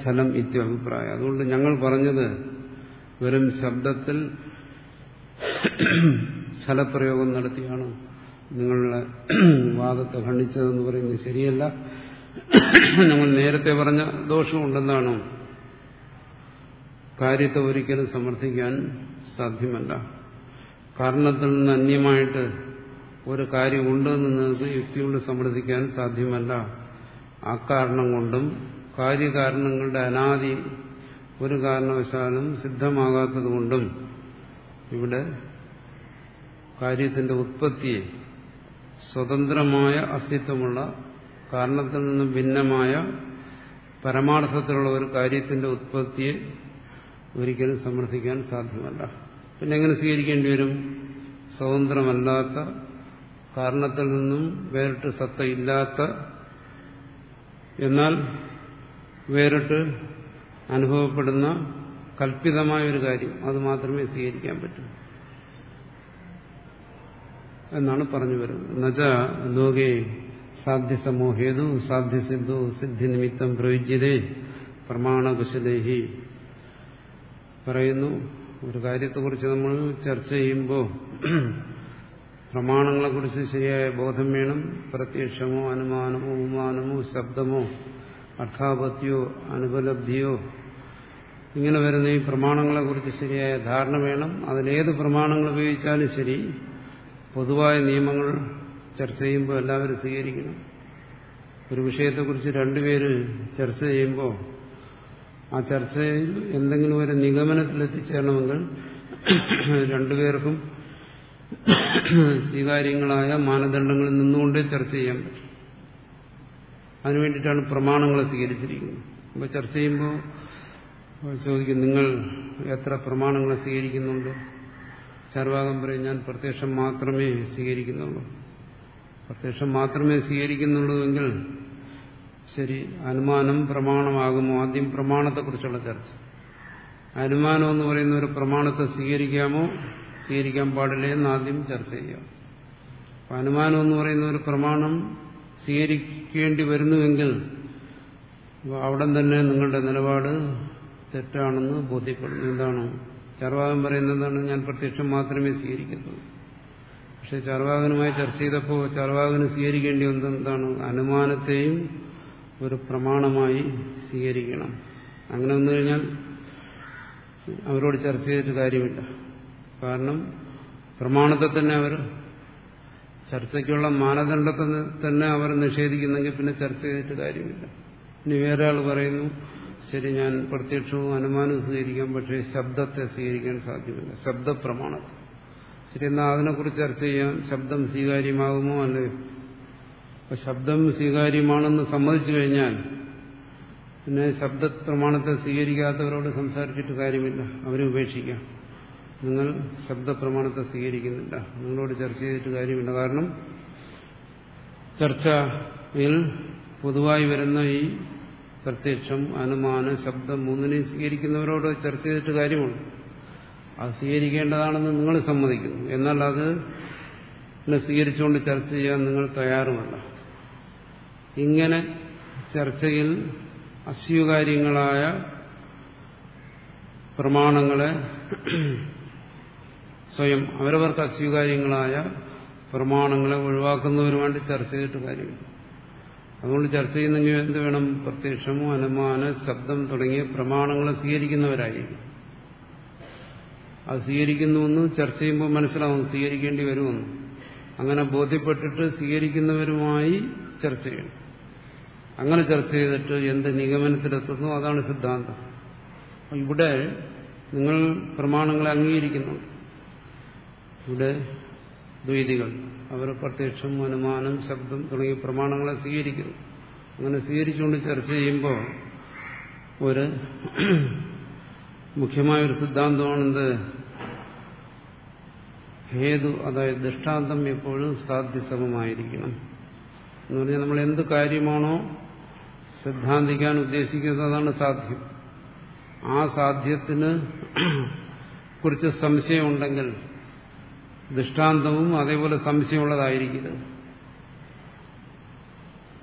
ഛലം ഇത്യഭിപ്രായം അതുകൊണ്ട് ഞങ്ങൾ പറഞ്ഞത് വെറും ശബ്ദത്തിൽ ഛലപ്രയോഗം നടത്തിയാണ് നിങ്ങളുടെ വാദത്തെ ഖണ്ഡിച്ചതെന്ന് പറയുന്നത് ശരിയല്ല. നമ്മൾ നേരത്തെ പറഞ്ഞ ദോഷമുണ്ടെന്നാണ് കാര്യത്തെ ഒരിക്കലും സമർത്ഥിക്കാൻ സാധ്യമല്ല. കാരണത്തിൽ നിന്ന് അന്യമായിട്ട് ഒരു കാര്യമുണ്ടെന്ന് നിങ്ങൾക്ക് യുക്തി കൊണ്ട് സമ്മർദ്ദിക്കാൻ സാധ്യമല്ല. ആ കാരണം കൊണ്ടും കാര്യകാരണങ്ങളുടെ അനാദി ഒരു കാരണവശാലും സിദ്ധമാകാത്തതുകൊണ്ടും ഇവിടെ കാര്യത്തിന്റെ ഉത്പത്തിയെ സ്വതന്ത്രമായ അസ്തിത്വമുള്ള കാരണത്തിൽ നിന്നും ഭിന്നമായ പരമാർത്ഥത്തിലുള്ള ഒരു കാര്യത്തിന്റെ ഉത്പത്തിയെ ഒരിക്കലും സമർത്ഥിക്കാൻ സാധ്യമല്ല. പിന്നെ എങ്ങനെ സ്വീകരിക്കേണ്ടി വരും? സ്വതന്ത്രമല്ലാത്ത കാരണത്തിൽ നിന്നും വേറിട്ട് സത്ത ഇല്ലാത്ത എന്നാൽ വേറിട്ട് അനുഭവപ്പെടുന്ന കൽപ്പിതമായ ഒരു കാര്യം അത് മാത്രമേ സ്വീകരിക്കാൻ പറ്റൂ. എന്നാണ് പറഞ്ഞു വരുന്നത്. നജ ലോകെ സാധ്യസമൂഹേതു സാധ്യസിദ്ധു സിദ്ധി നിമിത്തം പ്രയുജ്യതേ പ്രമാണകുശലേഹി. പറയുന്നു ഒരു കാര്യത്തെക്കുറിച്ച് നമ്മൾ ചർച്ച ചെയ്യുമ്പോൾ പ്രമാണങ്ങളെക്കുറിച്ച് ശരിയായ ബോധം വേണം. പ്രത്യക്ഷമോ അനുമാനമോ ഉപമാനമോ ശബ്ദമോ അർത്ഥാപത്യോ അനുപലബ്ധിയോ. ഇങ്ങനെ വരുന്ന ഈ പ്രമാണങ്ങളെക്കുറിച്ച് ശരിയായ ധാരണ വേണം. അതിലേത് പ്രമാണങ്ങൾ ഉപയോഗിച്ചാലും ശരി. പൊതുവായ നിയമങ്ങൾ ചർച്ച ചെയ്യുമ്പോൾ എല്ലാവരും സ്വീകരിക്കണം. ഒരു വിഷയത്തെക്കുറിച്ച് രണ്ടുപേര് ചർച്ച ചെയ്യുമ്പോൾ ആ ചർച്ചയിൽ എന്തെങ്കിലും ഒരു നിഗമനത്തിലെത്തിച്ചേരണമെങ്കിൽ രണ്ടുപേർക്കും സ്വീകാര്യങ്ങളായ മാനദണ്ഡങ്ങളിൽ നിന്നുകൊണ്ടേ ചർച്ച ചെയ്യാൻ പറ്റും. അതിനു വേണ്ടിയിട്ടാണ് പ്രമാണങ്ങളെ സ്വീകരിച്ചിരിക്കുന്നത്. അപ്പോൾ ചർച്ച ചെയ്യുമ്പോൾ ചോദിക്കും നിങ്ങൾ എത്ര പ്രമാണങ്ങളെ സ്വീകരിക്കുന്നുണ്ട്? ചാർവാകം പറയും ഞാൻ പ്രത്യക്ഷം മാത്രമേ സ്വീകരിക്കുന്നുള്ളൂ. പ്രത്യക്ഷം മാത്രമേ സ്വീകരിക്കുന്നുള്ളൂ എങ്കിൽ ശരി അനുമാനം പ്രമാണമാകുമോ? ആദ്യം പ്രമാണത്തെക്കുറിച്ചുള്ള ചർച്ച. അനുമാനം എന്ന് പറയുന്ന ഒരു പ്രമാണത്തെ സ്വീകരിക്കാമോ? സ്വീകരിക്കാൻ പാടില്ല എന്ന് ആദ്യം ചർച്ച ചെയ്യാം. അനുമാനം എന്ന് പറയുന്ന ഒരു പ്രമാണം സ്വീകരിക്കേണ്ടി വരുന്നുവെങ്കിൽ അവിടെ തന്നെ നിങ്ങളുടെ നിലപാട് തെറ്റാണെന്ന് ബോധ്യപ്പെടുന്നു. എന്താണ്? ചർവാകൻ പറയുന്നത് എന്താണ്? ഞാൻ പ്രത്യക്ഷം മാത്രമേ സ്വീകരിക്കുന്നു പക്ഷെ ചർവാകനുമായി ചർച്ച ചെയ്തപ്പോൾ ചർവാകന് സ്വീകരിക്കേണ്ടി എന്താണ്? അനുമാനത്തെയും ഒരു പ്രമാണമായി സ്വീകരിക്കണം. അങ്ങനെ വന്നു കഴിഞ്ഞാൽ അവരോട് ചർച്ച ചെയ്തിട്ട് കാര്യമില്ല. കാരണം പ്രമാണത്തെ തന്നെ അവർ ചർച്ചയ്ക്കുള്ള മാനദണ്ഡത്തെ തന്നെ അവർ നിഷേധിക്കുന്നെങ്കിൽ പിന്നെ ചർച്ച ചെയ്തിട്ട് കാര്യമില്ല. ഇനി വേറെ ആൾ പറയുന്നു ശരി ഞാൻ പ്രത്യക്ഷവും അനുമാനവും സ്വീകരിക്കാം പക്ഷേ ശബ്ദത്തെ സ്വീകരിക്കാൻ സാധ്യമല്ല. ശബ്ദപ്രമാണം ശരി എന്നാൽ അതിനെക്കുറിച്ച് ചർച്ച ചെയ്യാം. ശബ്ദം സ്വീകാര്യമാകുമോ അല്ലയോ അപ്പൊ ശബ്ദം സ്വീകാര്യമാണെന്ന് സമ്മതിച്ചു കഴിഞ്ഞാൽ പിന്നെ ശബ്ദപ്രമാണത്തെ സ്വീകരിക്കാത്തവരോട് സംസാരിച്ചിട്ട് കാര്യമില്ല. അവരെ ഉപേക്ഷിക്കാം. നിങ്ങൾ ശബ്ദപ്രമാണത്തെ സ്വീകരിക്കുന്നില്ല. നിങ്ങളോട് ചർച്ച ചെയ്തിട്ട് കാര്യമില്ല. കാരണം ചർച്ചയിൽ പൊതുവായി വരുന്ന ഈ പ്രത്യക്ഷം അനുമാനം ശബ്ദം മൂന്നിനെയും സ്വീകരിക്കുന്നവരോട് ചർച്ച ചെയ്തിട്ട് കാര്യമുണ്ട്. അത് സ്വീകരിക്കേണ്ടതാണെന്ന് നിങ്ങൾ സമ്മതിക്കുന്നു. എന്നാൽ അത് സ്വീകരിച്ചുകൊണ്ട് ചർച്ച ചെയ്യാൻ നിങ്ങൾ തയ്യാറുമല്ല. ഇങ്ങനെ ചർച്ചയിൽ അസ്വീകാര്യങ്ങളായ പ്രമാണങ്ങളെ സ്വയം അവരവർക്ക് അസ്വീകാര്യങ്ങളായ പ്രമാണങ്ങളെ ഒഴിവാക്കുന്നവരുമായിട്ട് ചർച്ച ചെയ്തിട്ട് കാര്യമില്ല. അതുകൊണ്ട് ചർച്ച ചെയ്യുന്നെങ്കിൽ എന്ത് വേണം? പ്രത്യക്ഷമോ അനുമാന ശബ്ദം തുടങ്ങിയ പ്രമാണങ്ങളെ സ്വീകരിക്കുന്നവരായിരിക്കും. അത് സ്വീകരിക്കുന്നുവെന്ന് ചർച്ച ചെയ്യുമ്പോൾ മനസ്സിലാവും സ്വീകരിക്കേണ്ടി വരുമെന്ന്. അങ്ങനെ ബോധ്യപ്പെട്ടിട്ട് സ്വീകരിക്കുന്നവരുമായി ചർച്ച ചെയ്യണം. അങ്ങനെ ചർച്ച ചെയ്തിട്ട് എന്ത് നിഗമനത്തിലെത്തുന്നു? അതാണ് സിദ്ധാന്തം. ഇവിടെ നിങ്ങൾ പ്രമാണങ്ങളെ അംഗീകരിക്കുന്നുണ്ട്. ഇവിടെ ദ്വൈതികൾ. അവർ പ്രത്യക്ഷം അനുമാനം ശബ്ദം തുടങ്ങിയ പ്രമാണങ്ങളെ സ്വീകരിക്കുന്നു. അങ്ങനെ സ്വീകരിച്ചുകൊണ്ട് ചർച്ച ചെയ്യുമ്പോൾ ഒരു മുഖ്യമായ ഒരു സിദ്ധാന്തമാണെന്ത്? ഹേതു അതായത് ദൃഷ്ടാന്തം എപ്പോഴും സാധ്യസമമായിരിക്കണം. എന്ന് പറഞ്ഞാൽ നമ്മൾ എന്ത് കാര്യമാണോ സിദ്ധാന്തിക്കാൻ ഉദ്ദേശിക്കുന്നത് അതാണ് സാധ്യം. ആ സാധ്യത്തിന് കുറിച്ച് സംശയമുണ്ടെങ്കിൽ ദൃഷ്ടാന്തവും അതേപോലെ സംശയമുള്ളതായിരിക്കരുത്.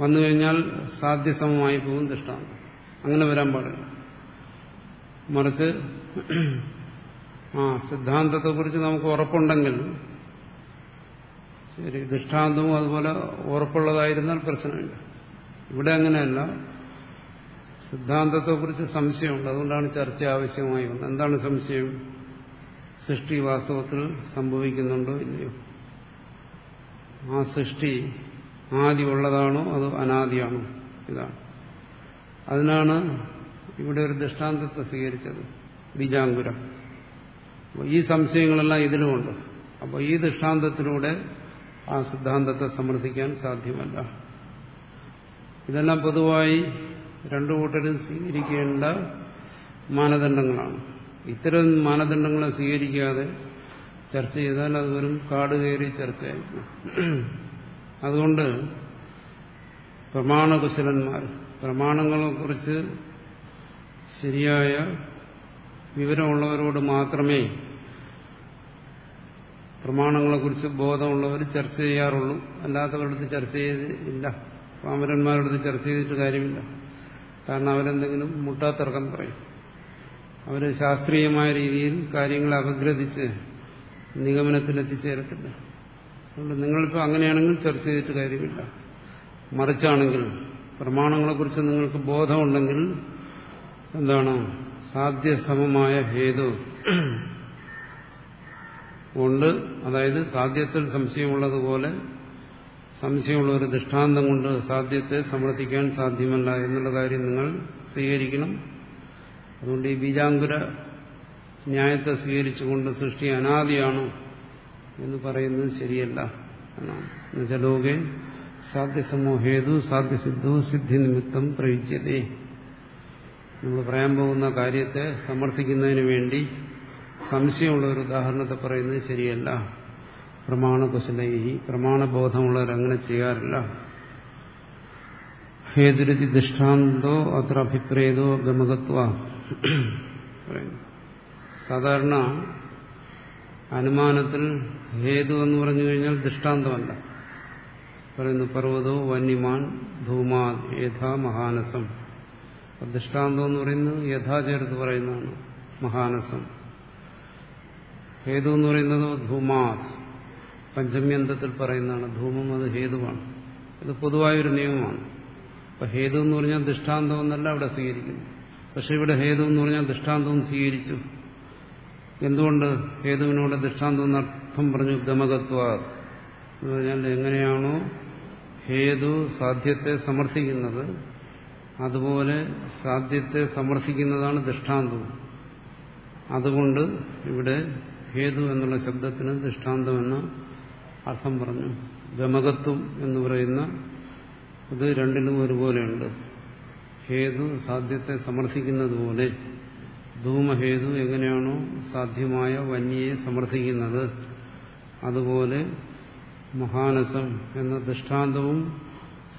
വന്നു കഴിഞ്ഞാൽ സാധ്യസമമായി പോകും ദൃഷ്ടാന്തം. അങ്ങനെ വരാൻ പാടില്ല. മറിച്ച് ആ സിദ്ധാന്തത്തെക്കുറിച്ച് നമുക്ക് ഉറപ്പുണ്ടെങ്കിൽ ശരി ദൃഷ്ടാന്തവും അതുപോലെ ഉറപ്പുള്ളതായിരുന്നാൽ പ്രശ്നമില്ല. ഇവിടെ അങ്ങനെയല്ല. സിദ്ധാന്തത്തെക്കുറിച്ച് സംശയമുണ്ട്. അതുകൊണ്ടാണ് ചർച്ച ആവശ്യമായി വന്നത്. എന്താണ് സംശയം? സൃഷ്ടി വാസ്തവത്തിൽ സംഭവിക്കുന്നുണ്ടോ ഇല്ലയോ? ആ സൃഷ്ടി ആദി ഉള്ളതാണോ അതോ അനാദിയാണോ? ഇതാണ്. അതിനാണ് ഇവിടെ ഒരു ദൃഷ്ടാന്തത്തെ സ്വീകരിച്ചത് ബീജാങ്കുരം. ഈ സംശയങ്ങളെല്ലാം ഇതിലുമുണ്ട്. അപ്പോൾ ഈ ദൃഷ്ടാന്തത്തിലൂടെ ആ സിദ്ധാന്തത്തെ സമർത്ഥിക്കാൻ സാധ്യമല്ല. ഇതെല്ലാം പൊതുവായി രണ്ടു കൂട്ടരും സ്വീകരിക്കേണ്ട മാനദണ്ഡങ്ങളാണ്. ഇത്തരം മാനദണ്ഡങ്ങളെ സ്വീകരിക്കാതെ ചർച്ച ചെയ്താൽ അത് വെറും കാട് കയറി ചർച്ചയായിരിക്കും. അതുകൊണ്ട് പ്രമാണകുശലന്മാർ പ്രമാണങ്ങളെക്കുറിച്ച് ശരിയായ വിവരമുള്ളവരോട് മാത്രമേ പ്രമാണങ്ങളെക്കുറിച്ച് ബോധമുള്ളവർ ചർച്ച ചെയ്യാറുള്ളൂ. അല്ലാത്തവരടുത്ത് ചർച്ച ചെയ്തില്ല പാമരന്മാരടുത്ത് ചർച്ച ചെയ്തിട്ട് കാര്യമില്ല. കാരണം അവരെന്തെങ്കിലും മുട്ടാത്തർക്കം പറയും. അവർ ശാസ്ത്രീയമായ രീതിയിൽ കാര്യങ്ങളെ അപഗ്രഥിച്ച് നിഗമനത്തിലെത്തിച്ചേരത്തില്ല. അതുകൊണ്ട് നിങ്ങളിപ്പോൾ അങ്ങനെയാണെങ്കിൽ ചർച്ച ചെയ്തിട്ട് കാര്യമില്ല. മറിച്ചാണെങ്കിൽ പ്രമാണങ്ങളെക്കുറിച്ച് നിങ്ങൾക്ക് ബോധമുണ്ടെങ്കിൽ എന്താണ്? സാധ്യസമമായ ഹേതു കൊണ്ട് അതായത് സാധ്യത്തിൽ സംശയമുള്ളതുപോലെ സംശയമുള്ള ഒരു ദൃഷ്ടാന്തം കൊണ്ട് സാധ്യത്തെ സമർത്ഥിക്കാൻ സാധ്യമല്ല എന്നുള്ള കാര്യം നിങ്ങൾ സ്വീകരിക്കണം. അതുകൊണ്ട് ഈ ബീജാങ്കുര ന്യായത്തെ സ്വീകരിച്ചുകൊണ്ട് സൃഷ്ടി അനാദിയാണ് എന്ന് പറയുന്നത് ശരിയല്ല. എന്നാണ് ലോകെ സാധ്യസമൂഹേതു സാധ്യസിദ്ധു സിദ്ധി നിമിത്തം പ്രയുജ്യതേ. നമ്മൾ പറയാൻ പോകുന്ന കാര്യത്തെ സമർത്ഥിക്കുന്നതിന് വേണ്ടി സംശയമുള്ള ഒരു ഉദാഹരണത്തെ പറയുന്നത് ശരിയല്ല. പ്രമാണ പ്രമാണകുശലൈഹി പ്രമാണബോധമുള്ളവർ അങ്ങനെ ചെയ്യാറില്ല. ഹേതുരതി ദൃഷ്ടാന്തോ അത്ര അഭിപ്രേതോ ഗമകത്വ പറയുന്നു. സാധാരണ അനുമാനത്തിൽ ഹേതു എന്ന് പറഞ്ഞു കഴിഞ്ഞാൽ ദൃഷ്ടാന്തമല്ല. പറയുന്നു പർവതോ വന്യമാൻ ധൂമാ യഥാ മഹാനസം. ദൃഷ്ടാന്തം എന്ന് പറയുന്നത് യഥാ ചേർത്ത് പറയുന്നതാണ് മഹാനസം. ഹേതു എന്ന് പറയുന്നത് ധൂമാ പഞ്ചമ്യന്തത്തിൽ പറയുന്നതാണ് ധൂമം അത് ഹേതുവാണ്. ഇത് പൊതുവായൊരു നിയമമാണ്. അപ്പൊ ഹേതു എന്ന് പറഞ്ഞാൽ ദൃഷ്ടാന്തം എന്നല്ല അവിടെ സ്വീകരിക്കുന്നു പക്ഷെ ഇവിടെ ഹേതു എന്ന് പറഞ്ഞാൽ ദൃഷ്ടാന്തവും സ്വീകരിച്ചു. എന്തുകൊണ്ട് ഹേതുവിനോട് ദൃഷ്ടാന്തം എന്നർത്ഥം പറഞ്ഞു? ഗമകത്വ. എന്ന് പറഞ്ഞാൽ എങ്ങനെയാണോ ഹേതു സാധ്യത്തെ സമർത്ഥിക്കുന്നത് അതുപോലെ സാധ്യത്തെ സമർത്ഥിക്കുന്നതാണ് ദൃഷ്ടാന്തവും അതുകൊണ്ട് ഇവിടെ ഹേതു എന്നുള്ള ശബ്ദത്തിന് ദൃഷ്ടാന്തമെന്ന അർത്ഥം പറഞ്ഞു. ഗമകത്വം എന്ന് പറയുന്ന ഇത് രണ്ടിലും ഒരുപോലെയുണ്ട്. ഹേതു സാധ്യത്തെ സമർത്ഥിക്കുന്നത് പോലെ. ധൂമഹേതു എങ്ങനെയാണോ സാധ്യമായ വന്യയെ സമർത്ഥിക്കുന്നത്. അതുപോലെ മഹാനസം എന്ന ദൃഷ്ടാന്തവും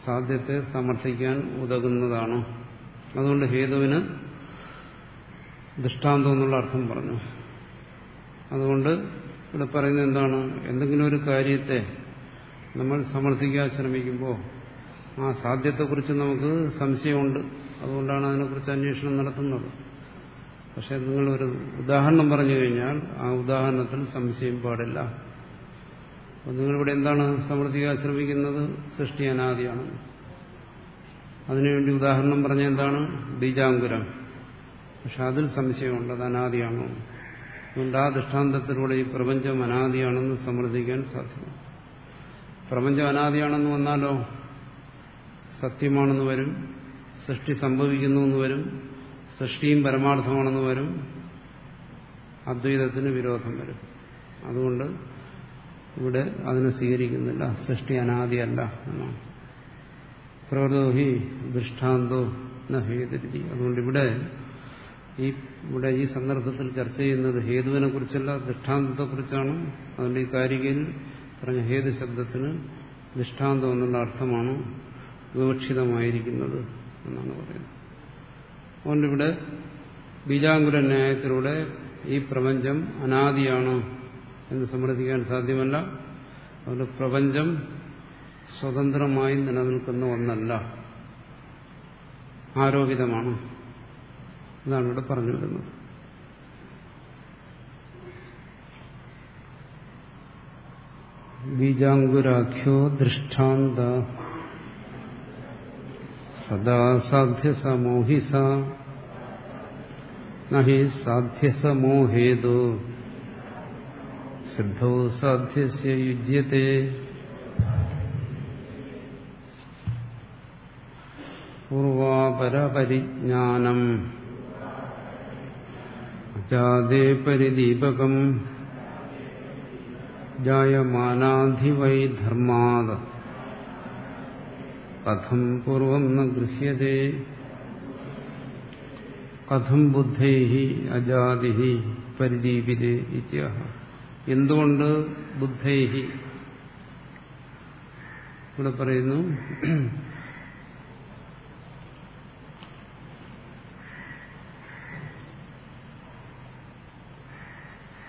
സാധ്യത്തെ സമർത്ഥിക്കാൻ ഉതകുന്നതാണ്. അതുകൊണ്ട് ഹേതുവിന് ദൃഷ്ടാന്തം എന്നുള്ള അർത്ഥം പറഞ്ഞു. അതുകൊണ്ട് ഇവിടെ പറയുന്നത് എന്താണ്? എന്തെങ്കിലും ഒരു കാര്യത്തെ നമ്മൾ സമർത്ഥിക്കാൻ ശ്രമിക്കുമ്പോൾ ആ സാധ്യത്തെക്കുറിച്ച് നമുക്ക് സംശയമുണ്ട്. അതുകൊണ്ടാണ് അതിനെക്കുറിച്ച് അന്വേഷണം നടത്തുന്നത്. പക്ഷെ നിങ്ങൾ ഒരു ഉദാഹരണം പറഞ്ഞു കഴിഞ്ഞാൽ ആ ഉദാഹരണത്തിൽ സംശയം പാടില്ല. നിങ്ങളിവിടെ എന്താണ് സമൃദ്ധിക്കാൻ ശ്രമിക്കുന്നത് സൃഷ്ടി അനാദിയാണ്. അതിനുവേണ്ടി ഉദാഹരണം പറഞ്ഞ എന്താണ്? ബീജാങ്കുരം. പക്ഷെ അതിൽ സംശയമുണ്ട് അത് അനാദിയാണോ? അതുകൊണ്ട് ആ ദൃഷ്ടാന്തത്തിലൂടെ ഈ പ്രപഞ്ചം അനാദിയാണെന്ന് സമ്മർദ്ദിക്കാൻ സാധ്യമാണ് പ്രപഞ്ചം അനാദിയാണെന്ന് വന്നാലോ? സത്യമാണെന്ന് വരും. സൃഷ്ടി സംഭവിക്കുന്നു എന്ന് വരും സൃഷ്ടിയും പരമാർത്ഥമാണെന്ന് വരും അദ്വൈതത്തിന് വിരോധം വരും. അതുകൊണ്ട് ഇവിടെ അതിനെ സ്വീകരിക്കുന്നില്ല. സൃഷ്ടി അനാദിയല്ല എന്നാണ്. പ്രവൃത്തി ദൃഷ്ടാന്തോ ഹേതുരുതി. അതുകൊണ്ട് ഇവിടെ ഈ ഇവിടെ ഈ സന്ദർഭത്തിൽ ചർച്ച ചെയ്യുന്നത് ഹേതുവിനെ കുറിച്ചല്ല ദൃഷ്ടാന്തത്തെക്കുറിച്ചാണ് അതുകൊണ്ട് ഈ കാരികയിൽ പറഞ്ഞ ഹേതു ശബ്ദത്തിന് ദൃഷ്ടാന്തം എന്നുള്ള അർത്ഥമാണ് വിവക്ഷിതമായിരിക്കുന്നത്. എന്നാണ് പറയുന്നത്. അതുകൊണ്ട് ഇവിടെ ബീജാങ്കുര ന്യായത്തിലൂടെ ഈ പ്രപഞ്ചം അനാദിയാണ് എന്ന് സമ്മർദ്ദിക്കാൻ സാധ്യമല്ല. അതുകൊണ്ട് പ്രപഞ്ചം സ്വതന്ത്രമായി നിലനിൽക്കുന്ന ഒന്നല്ല. ആരോപിതമാണ്. എന്നാണ് ഇവിടെ പറഞ്ഞു വരുന്നത്. ബീജാങ്കുരാഖ്യോ ദൃഷ്ടാന്ത സദാ സാധ്യസമോഹിസ. നഹി സാധ്യസമോഹേതോ. സിദ്ധോ സാധ്യസ്യ യുജ്യത്തെ. പൂർവാപരപരിജ്ഞാനം. ജാതേ പരിദീപകം. ജായമാനാധിവൈ ധർമാത് കഥം പൂർവം ന ഗൃഹ്യത്തെ കഥം ബുദ്ധൈ അജാതി പരിദീപിതേ ഇത്യാഹ. എന്തുകൊണ്ട് ബുദ്ധൈ ഇവിടെ പറയുന്നു.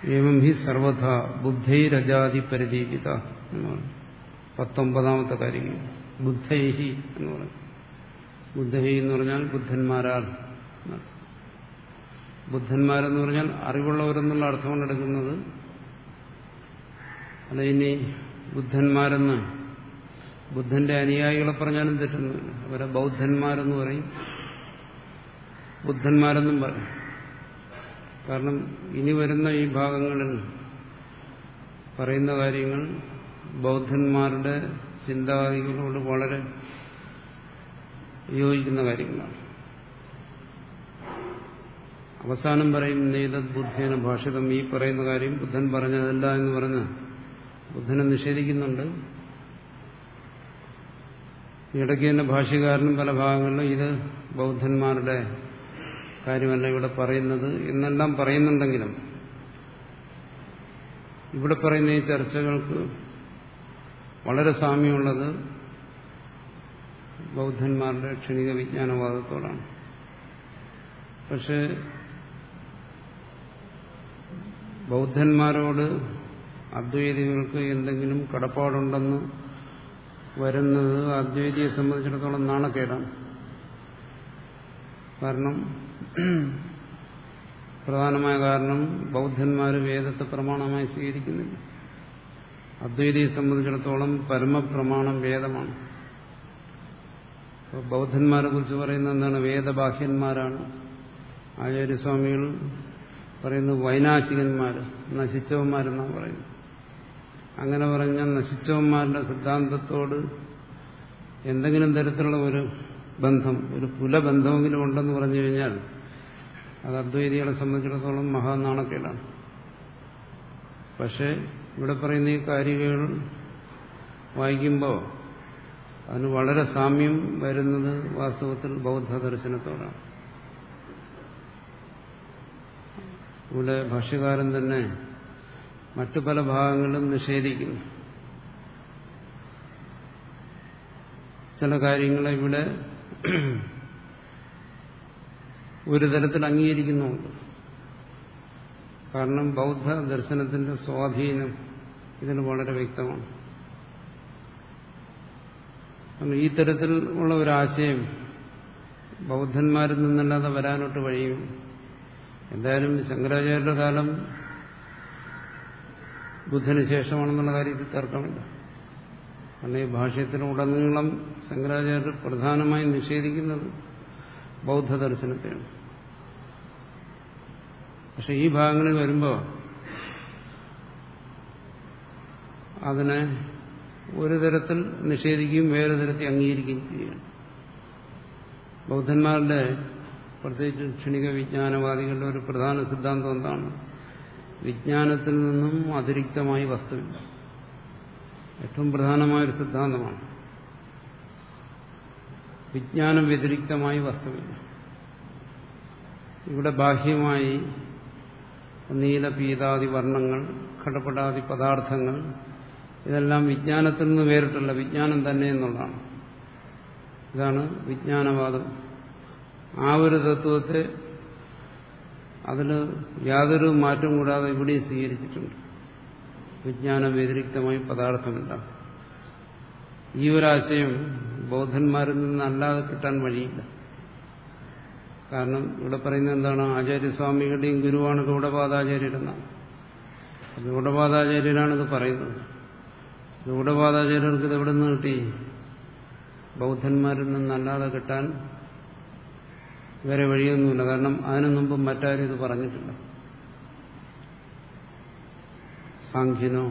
ഏവം ഹി സർവഥ ബുദ്ധൈരജാതി പരിദീപിത എന്ന് പറഞ്ഞു പത്തൊമ്പതാമത്തെ കാര്യം ബുദ്ധൈഹി എന്ന് പറഞ്ഞു. ബുദ്ധൈ എന്ന് പറഞ്ഞാൽ ബുദ്ധന്മാരാൽ ബുദ്ധന്മാരെന്ന് പറഞ്ഞാൽ അറിവുള്ളവരെന്നുള്ള അർത്ഥമാണ് എടുക്കുന്നത് അല്ല ഇനി ബുദ്ധന്മാരെന്ന് ബുദ്ധന്റെ അനുയായികളെ പറഞ്ഞാലും തെറ്റുന്നില്ല അവരെ ബൗദ്ധന്മാരെന്ന് പറയും. ബുദ്ധന്മാരെന്നും പറയും. കാരണം ഇനി വരുന്ന ഈ ഭാഗങ്ങളിൽ പറയുന്ന കാര്യങ്ങൾ ബൗദ്ധന്മാരുടെ ചിന്താഗതികളോട് വളരെ യോജിക്കുന്ന കാര്യങ്ങളാണ്. അവസാനം പറയും നെയ്തത് ബുദ്ധേന ഭാഷിതം. ഈ പറയുന്ന കാര്യം ബുദ്ധൻ പറഞ്ഞതല്ല എന്ന് പറഞ്ഞ് ബുദ്ധനെ നിഷേധിക്കുന്നുണ്ട്. ഇടയ്ക്ക് തന്നെ ഭാഷ്യകാരനും പല ഭാഗങ്ങളിലും ഇത് ബൗദ്ധന്മാരുടെ കാര്യമല്ല ഇവിടെ പറയുന്നത് എന്നെല്ലാം പറയുന്നുണ്ടെങ്കിലും ഇവിടെ പറയുന്ന ഈ ചർച്ചകൾക്ക് വളരെ സാമ്യമുള്ളത് ബൗദ്ധന്മാരുടെ ക്ഷണിക വിജ്ഞാനവാദത്തോടാണ്. പക്ഷെ ബൗദ്ധന്മാരോട് അദ്വൈതികൾക്ക് എന്തെങ്കിലും കടപ്പാടുണ്ടെന്ന് വരുന്നത് അദ്വൈതിയെ സംബന്ധിച്ചിടത്തോളം നാണക്കേടാണ്. കാരണം പ്രധാനമായ കാരണം ബൗദ്ധന്മാർ വേദത്തെ പ്രമാണമായി സ്വീകരിക്കുന്നില്ല. അദ്വൈതിയെ സംബന്ധിച്ചിടത്തോളം പരമപ്രമാണം വേദമാണ്. ബൗദ്ധന്മാരെ കുറിച്ച് പറയുന്നത് എന്താണ്? വേദബാഹ്യന്മാരാണ്. ആചാര്യസ്വാമികൾ പറയുന്നത് വൈനാശികന്മാർ നശിച്ചവന്മാരെന്നാണ് പറയുന്നത്. അങ്ങനെ പറഞ്ഞ നശിച്ചവന്മാരുടെ സിദ്ധാന്തത്തോട് എന്തെങ്കിലും തരത്തിലുള്ള ഒരു ബന്ധം ഒരു പുലബന്ധമെങ്കിലും ഉണ്ടെന്ന് പറഞ്ഞു കഴിഞ്ഞാൽ അത് അദ്വൈതികളെ സംബന്ധിച്ചിടത്തോളം മഹാനാണക്കേടാണ്. പക്ഷെ ഇവിടെ പറയുന്ന ഈ കാര്യങ്ങൾ വായിക്കുമ്പോൾ അതിന് വളരെ സാമ്യം വരുന്നത് വാസ്തവത്തിൽ ബൗദ്ധ ദർശനത്തോടാണ്. ഇവിടെ ഭാഷ്യകാരൻ തന്നെ മറ്റു പല ഭാഗങ്ങളും നിഷേധിക്കുന്നു. ചില കാര്യങ്ങളെ ഇവിടെ ഒരു തരത്തിൽ അംഗീകരിക്കുന്നുമുണ്ട്. കാരണം ബൗദ്ധ ദർശനത്തിന്റെ സ്വാധീനം ഇതിന് വളരെ വ്യക്തമാണ്. ഈ തരത്തിൽ ഉള്ള ഒരാശയം ബൗദ്ധന്മാരിൽ നിന്നല്ലാതെ വരാനോട്ട് വഴിയും എന്തായാലും ശങ്കരാചാര്യരുടെ കാലം ബുദ്ധന് ശേഷമാണെന്നുള്ള കാര്യത്തിൽ തർക്കമില്ല. കാരണം ഈ ഭാഷ്യത്തിലുടനീളം ശങ്കരാചാര്യർ പ്രധാനമായും നിഷേധിക്കുന്നത് ബൗദ്ധ ദർശനത്തെയാണ്. പക്ഷെ ഈ ഭാഗങ്ങളിൽ വരുമ്പോൾ അതിനെ ഒരു തരത്തിൽ നിഷേധിക്കുകയും വേറെ തരത്തിൽ അംഗീകരിക്കുകയും ചെയ്യണം ബൗദ്ധന്മാരുടെ പ്രത്യേകിച്ച് ക്ഷണിക വിജ്ഞാനവാദികളുടെ ഒരു പ്രധാന സിദ്ധാന്തം എന്താണ്? വിജ്ഞാനത്തിൽ നിന്നും അതിരിക്തമായി വസ്തുവില്ല. ഏറ്റവും പ്രധാനമായൊരു സിദ്ധാന്തമാണ്. വിജ്ഞാനം വ്യതിരിക്തമായി വസ്തുവില്ല. ഇവിടെ ബാഹ്യമായി നീല പീതാദി വർണങ്ങൾ ഘടപടാദി പദാർത്ഥങ്ങൾ ഇതെല്ലാം വിജ്ഞാനത്തിൽ നിന്ന് വേറിട്ടുള്ള വിജ്ഞാനം തന്നെ എന്നുള്ളതാണ്. ഇതാണ് വിജ്ഞാനവാദം. ആ ഒരു തത്വത്തെ അതിന് യാതൊരു മാറ്റം കൂടാതെ ഇവിടെയും സ്വീകരിച്ചിട്ടുണ്ട്. വിജ്ഞാന വ്യതിരിക്തമായി പദാർത്ഥമില്ല. ഈ ഒരാശയം ബൗദ്ധന്മാരിൽ നിന്നല്ലാതെ കിട്ടാൻ വഴിയില്ല. കാരണം ഇവിടെ പറയുന്നത് എന്താണ്? ആചാര്യസ്വാമികളുടെയും ഗുരുവാണ് ഗൗഡപാദാചാര്യരെന്നാണ് ഗൗഡപാദാചാര്യരാണിത് പറയുന്നത്. ഗൗഡപാദാചാര്യർക്ക് ഇത് എവിടെ നിന്ന് കിട്ടി? ബൗദ്ധന്മാരിൽ നിന്നല്ലാതെ കിട്ടാൻ വേറെ വഴിയൊന്നുമില്ല. കാരണം അതിനു മുമ്പ് മറ്റാരും ഇത് പറഞ്ഞിട്ടില്ല. സാഖ്യനോ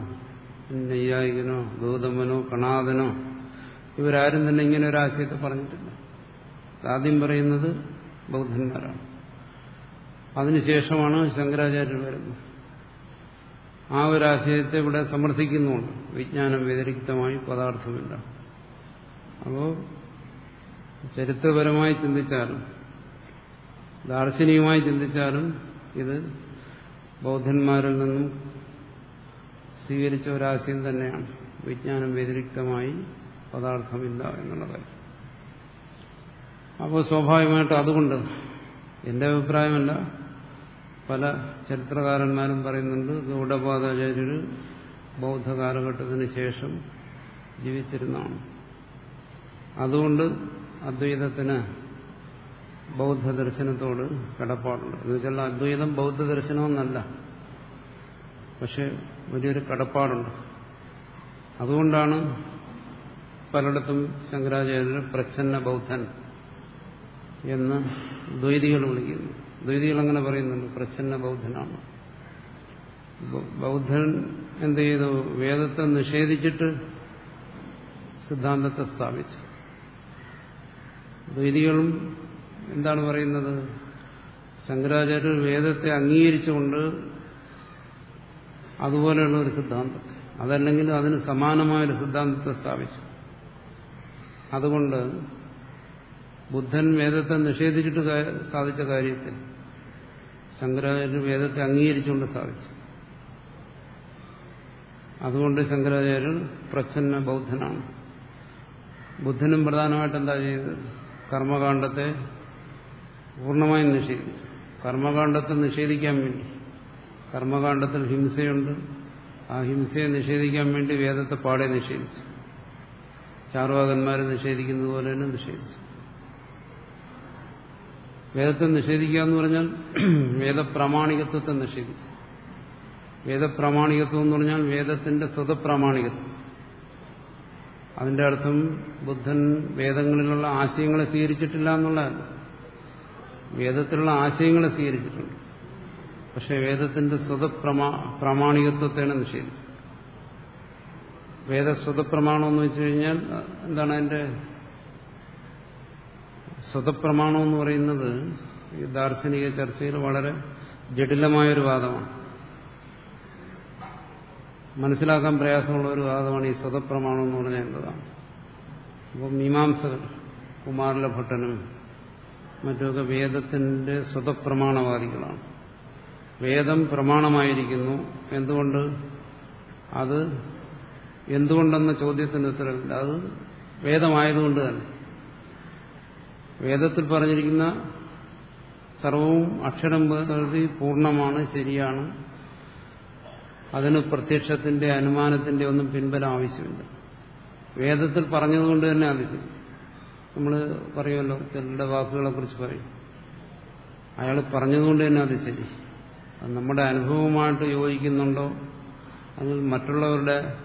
നെയ്യായികനോ ഗൗതമനോ കണാദനോ ഇവരാരും തന്നെ ഇങ്ങനെ ഒരു ആശയത്തെ പറഞ്ഞിട്ടില്ല. ആദ്യം പറയുന്നത് ബൗദ്ധന്മാരാണ്. അതിനുശേഷമാണ് ശങ്കരാചാര്യർ വരുന്നത്. ആ ഒരു ആശയത്തെ ഇവിടെ സമർത്ഥിക്കുന്നുണ്ട് വിജ്ഞാനം വ്യതിരിക്തമായി പദാർത്ഥമില്ല. അപ്പോൾ ചരിത്രപരമായി ചിന്തിച്ചാലും ദാർശനികമായി ചിന്തിച്ചാലും ഇത് ബൗദ്ധന്മാരിൽ നിന്നും സ്വീകരിച്ച ഒരാശയം തന്നെയാണ്. വിജ്ഞാനം വ്യതിരിക്തമായി പദാർത്ഥമില്ല എന്നുള്ള കാര്യം. അപ്പോൾ സ്വാഭാവികമായിട്ട് അതുകൊണ്ട് എന്റെ അഭിപ്രായമല്ല. പല ചരിത്രകാരന്മാരും പറയുന്നുണ്ട് ഗൗഡപാദാചാര്യർ ബൗദ്ധ കാലഘട്ടത്തിന് ശേഷം ജീവിച്ചിരുന്നതാണ്. അതുകൊണ്ട് അദ്വൈതത്തിന് ബൗദ്ധ ദർശനത്തോട് കടപ്പാടുണ്ട്. എന്ന് വെച്ചാൽ അദ്വൈതം ബൗദ്ധ ദർശനമെന്നല്ല പക്ഷെ വലിയൊരു കടപ്പാടുണ്ട്. അതുകൊണ്ടാണ് പലയിടത്തും ശങ്കരാചാര്യർ പ്രച്ഛന്ന ബൗദ്ധൻ എന്ന് ദ്വൈതികൾ വിളിക്കുന്നു. ദ്വൈതികൾ അങ്ങനെ പറയുന്നുണ്ട് പ്രച്ഛന്ന ബൗദ്ധനാണ്. ബൗദ്ധൻ എന്ത് ചെയ്തു? വേദത്തെ നിഷേധിച്ചിട്ട് സിദ്ധാന്തത്തെ സ്ഥാപിച്ചു. ദ്വൈതികളും എന്താണ് പറയുന്നത്? ശങ്കരാചാര്യർ വേദത്തെ അംഗീകരിച്ചുകൊണ്ട് അതുപോലെയുള്ള ഒരു സിദ്ധാന്തത്തെ അതല്ലെങ്കിൽ അതിന് സമാനമായൊരു സിദ്ധാന്തത്തെ സ്ഥാപിച്ചു. അതുകൊണ്ട് ബുദ്ധൻ വേദത്തെ നിഷേധിച്ചിട്ട് സാധിച്ച കാര്യത്തിൽ. ശങ്കരാചാര്യ വേദത്തെ അംഗീകരിച്ചുകൊണ്ട് സാധിച്ചു. അതുകൊണ്ട് ശങ്കരാചാര്യർ പ്രച്ഛന്ന ബൗദ്ധനാണ്. ബുദ്ധനും പ്രധാനമായിട്ട് എന്താ ചെയ്തത്? കർമ്മകാണ്ഡത്തെ പൂർണമായും നിഷേധിച്ചു. കർമ്മകാണ്ഡത്തെ നിഷേധിക്കാൻ വേണ്ടി. കർമ്മകാണ്ഡത്തിൽ ഹിംസയുണ്ട്. ആ ഹിംസയെ നിഷേധിക്കാൻ വേണ്ടി വേദത്തെ പാടെ നിഷേധിച്ചു. ചാർവാകന്മാരെ നിഷേധിക്കുന്നതുപോലെ തന്നെ നിഷേധിച്ചു വേദത്തെ നിഷേധിക്കുക എന്ന് പറഞ്ഞാൽ വേദപ്രാമാണികത്വത്തെ നിഷേധിച്ചു. വേദപ്രാമാണികത്വം എന്ന് പറഞ്ഞാൽ വേദത്തിന്റെ സ്വതപ്രാമാണികത്വം. അതിന്റെ അർത്ഥം ബുദ്ധൻ വേദങ്ങളിലുള്ള ആശയങ്ങളെ സ്വീകരിച്ചിട്ടില്ല എന്നുള്ളതല്ല. വേദത്തിലുള്ള ആശയങ്ങളെ സ്വീകരിച്ചിട്ടുണ്ട്. പക്ഷെ വേദത്തിന്റെ സ്വതപ്രമാ പ്രാമാണികത്വത്തെയാണ് നിഷേധിച്ചത്. വേദ സ്വതപ്രമാണം എന്ന് എന്താണ് അതിന്റെ സ്വതപ്രമാണം എന്ന് പറയുന്നത് ഈ ദാർശനിക ചർച്ചയിൽ വളരെ ജടിലമായൊരു വാദമാണ്. മനസ്സിലാക്കാൻ പ്രയാസമുള്ള ഒരു വാദമാണ് ഈ സ്വതപ്രമാണം എന്ന് പറഞ്ഞ എന്നതാണ്. അപ്പോൾ മീമാംസകർ കുമാരല ഭട്ടനും മറ്റുമൊക്കെ വേദത്തിന്റെ സ്വതപ്രമാണവാദികളാണ് വേദം പ്രമാണമായിരിക്കുന്നു. എന്തുകൊണ്ട്? അത് എന്തുകൊണ്ടെന്ന ചോദ്യത്തിന് ഉത്തരവില്ല. അത് വേദമായതുകൊണ്ട് തന്നെ. വേദത്തിൽ പറഞ്ഞിരിക്കുന്ന സർവവും അക്ഷരം പ്രകൃതി പൂർണമാണ് ശരിയാണ്. അതിന് പ്രത്യക്ഷത്തിന്റെ അനുമാനത്തിന്റെ ഒന്നും പിൻബലം ആവശ്യമില്ല. വേദത്തിൽ പറഞ്ഞതുകൊണ്ട് തന്നെ അത് ശരി. നമ്മൾ പറയുമല്ലോ ചിലരുടെ വാക്കുകളെ കുറിച്ച് പറയും. അയാൾ പറഞ്ഞതുകൊണ്ട് തന്നെ അത് ശരി. അത് നമ്മുടെ അനുഭവമായിട്ട് യോജിക്കുന്നുണ്ടോ? അല്ലെങ്കിൽ മറ്റുള്ളവരുടെ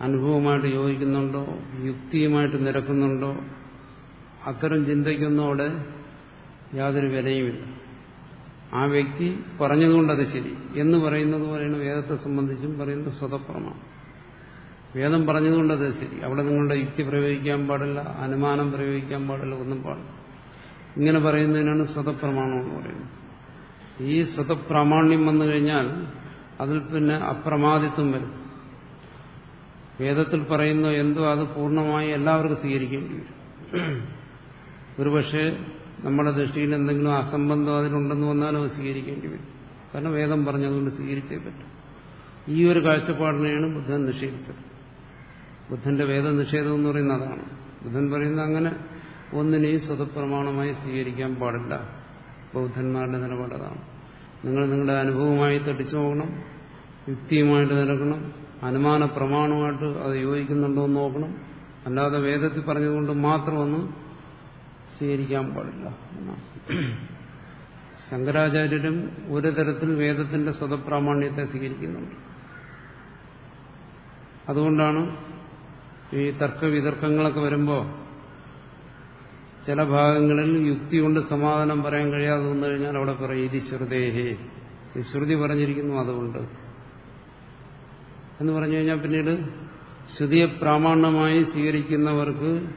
അനുഭവമായിട്ട് യോജിക്കുന്നുണ്ടോ? യുക്തിയുമായിട്ട് നിരക്കുന്നുണ്ടോ? അത്തരം ചിന്തിക്കുന്നതോടെ യാതൊരു വിലയുമില്ല. ആ വ്യക്തി പറഞ്ഞതുകൊണ്ട് അത് ശരി. എന്ന് പറയുന്നത് പോലെയാണ് വേദത്തെ സംബന്ധിച്ചും പറയുന്നത് സ്വതപ്രമാണ്. വേദം പറഞ്ഞതുകൊണ്ട് അത് ശരി. അവിടെ നിങ്ങളുടെ യുക്തി പ്രയോഗിക്കാൻ പാടില്ല അനുമാനം പ്രയോഗിക്കാൻ പാടില്ല ഒന്നും പാടില്ല. ഇങ്ങനെ പറയുന്നതിനാണ് സ്വതപ്രമാണം എന്ന് പറയുന്നത്. ഈ സ്വതപ്രാമാണ്യം വന്നു കഴിഞ്ഞാൽ അതിൽ പിന്നെ അപ്രമാദിത്വം വരും. വേദത്തിൽ പറയുന്ന എന്തോ അത് പൂർണമായി എല്ലാവർക്കും സ്വീകരിക്കേണ്ടി വരും. ഒരുപക്ഷെ നമ്മുടെ ദൃഷ്ടിയിൽ എന്തെങ്കിലും അസംബന്ധം അതിലുണ്ടെന്ന് വന്നാലും അത് സ്വീകരിക്കേണ്ടി വരും. കാരണം വേദം പറഞ്ഞതുകൊണ്ട് സ്വീകരിച്ചേ പറ്റും. ഈ ഒരു കാഴ്ചപ്പാടിനെയാണ് ബുദ്ധൻ നിഷേധിച്ചത്. ബുദ്ധന്റെ വേദ നിഷേധം എന്ന് പറയുന്നത് അതാണ്. ബുദ്ധൻ പറയുന്നത് അങ്ങനെ ഒന്നിനെയും സ്വതപ്രമാണമായി സ്വീകരിക്കാൻ പാടില്ല. ബൗദ്ധന്മാരുടെ നിലപാടതാണ് നിങ്ങൾ നിങ്ങളുടെ അനുഭവമായി തടിച്ചു നോക്കണം യുക്തിയുമായിട്ട് നിരക്കണം അനുമാന പ്രമാണമായിട്ട് അത് യോജിക്കുന്നുണ്ടോ എന്ന് നോക്കണം. അല്ലാതെ വേദത്തിൽ പറഞ്ഞതുകൊണ്ട് മാത്രമൊന്നും സ്വീകരിക്കാൻ പാടില്ല. ശങ്കരാചാര്യരും ഒരു തരത്തിൽ വേദത്തിന്റെ സ്വതപ്രാമാണ്യത്തെ സ്വീകരിക്കുന്നുണ്ട്. അതുകൊണ്ടാണ് ഈ തർക്കവിതർക്കങ്ങളൊക്കെ വരുമ്പോൾ ചില ഭാഗങ്ങളിൽ യുക്തി കൊണ്ട് സമാധാനം പറയാൻ കഴിയാതെ വന്നു കഴിഞ്ഞാൽ അവിടെ പറയും ഇതി ശ്രുതേഹേ. ഈ ശ്രുതി പറഞ്ഞിരിക്കുന്നു അതുകൊണ്ട്. എന്ന് പറഞ്ഞു കഴിഞ്ഞാൽ പിന്നീട് ശ്രുതിയെ പ്രാമാണ്യമായി സ്വീകരിക്കുന്നവർക്ക്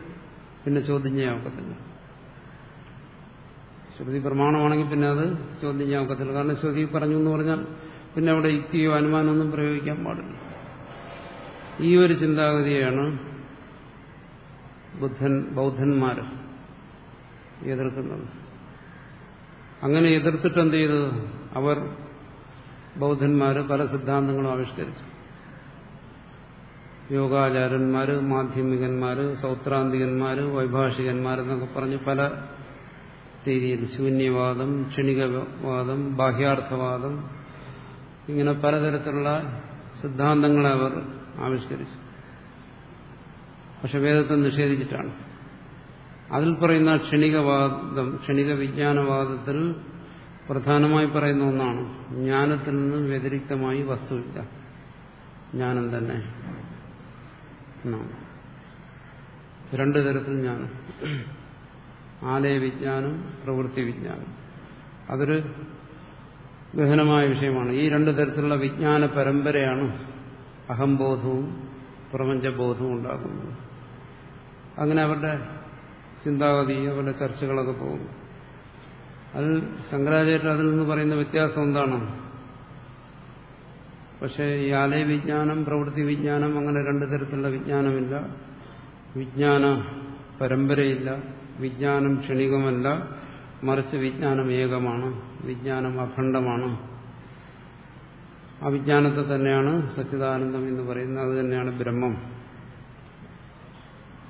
പിന്നെ ചോദ്യം ചെയ്യാൻ ശ്രുതി പ്രമാണമാണെങ്കിൽ പിന്നെ അത് ചോദ്യം ചെയ്യാൻ ഒക്കത്തില്ല. കാരണം ശ്രുതി പറഞ്ഞു എന്ന് പറഞ്ഞാൽ പിന്നെ അവിടെ യുക്തിയോ അനുമാനമൊന്നും പ്രയോഗിക്കാൻ പാടില്ല. ഈ ഒരു ചിന്താഗതിയാണ് ബുദ്ധൻ ബൗദ്ധന്മാർ എതിർക്കുന്നത്. അങ്ങനെ എതിർത്തിട്ട് എന്ത് ചെയ്തു? അവർ ബൗദ്ധന്മാർ പല സിദ്ധാന്തങ്ങളും ആവിഷ്കരിച്ചു. യോഗാചാര്യന്മാര് മാധ്യമികന്മാര് സൗത്രാന്തികന്മാര് വൈഭാഷികന്മാരെന്നൊക്കെ പറഞ്ഞ് പല രീതിയിൽ ശൂന്യവാദം ക്ഷണികവാദം ബാഹ്യാർത്ഥവാദം ഇങ്ങനെ പലതരത്തിലുള്ള സിദ്ധാന്തങ്ങളെ അവർ ആവിഷ്കരിച്ചു. പക്ഷെ വേദത്തെ നിഷേധിച്ചിട്ടാണ്. അതിൽ പറയുന്ന ക്ഷണികവാദം ക്ഷണിക വിജ്ഞാനവാദത്തിൽ പ്രധാനമായി പറയുന്ന ഒന്നാണ് ജ്ഞാനത്തിൽ നിന്ന് വ്യതിരിക്തമായി വസ്തുവില്ല. ജ്ഞാനം തന്നെ രണ്ടു തരത്തിൽ ജ്ഞാനം. ആലയ വിജ്ഞാനം പ്രവൃത്തി വിജ്ഞാനം അതൊരു ഗഹനമായ വിഷയമാണ്. ഈ രണ്ടു തരത്തിലുള്ള വിജ്ഞാന പരമ്പരയാണ് അഹംബോധവും പ്രപഞ്ചബോധവും ഉണ്ടാകുന്നത്. അങ്ങനെ അവരുടെ ചിന്താഗതി അവരുടെ ചർച്ചകളൊക്കെ പോകും അതിൽ ശങ്കരാചാര്യർ അതിൽ നിന്ന് പറയുന്ന വ്യത്യാസം എന്താണ്? പക്ഷേ ഈ ആലയ വിജ്ഞാനം പ്രവൃത്തി വിജ്ഞാനം അങ്ങനെ രണ്ടു തരത്തിലുള്ള വിജ്ഞാനമില്ല. വിജ്ഞാന പരമ്പരയില്ല. വിജ്ഞാനം ക്ഷണികമല്ല മറിച്ച് വിജ്ഞാനം ഏകമാണ് വിജ്ഞാനം അഖണ്ഡമാണ്. അവിജ്ഞാനത്തെ തന്നെയാണ് സച്ചിദാനന്ദം എന്ന് പറയുന്നത് അത് തന്നെയാണ് ബ്രഹ്മം.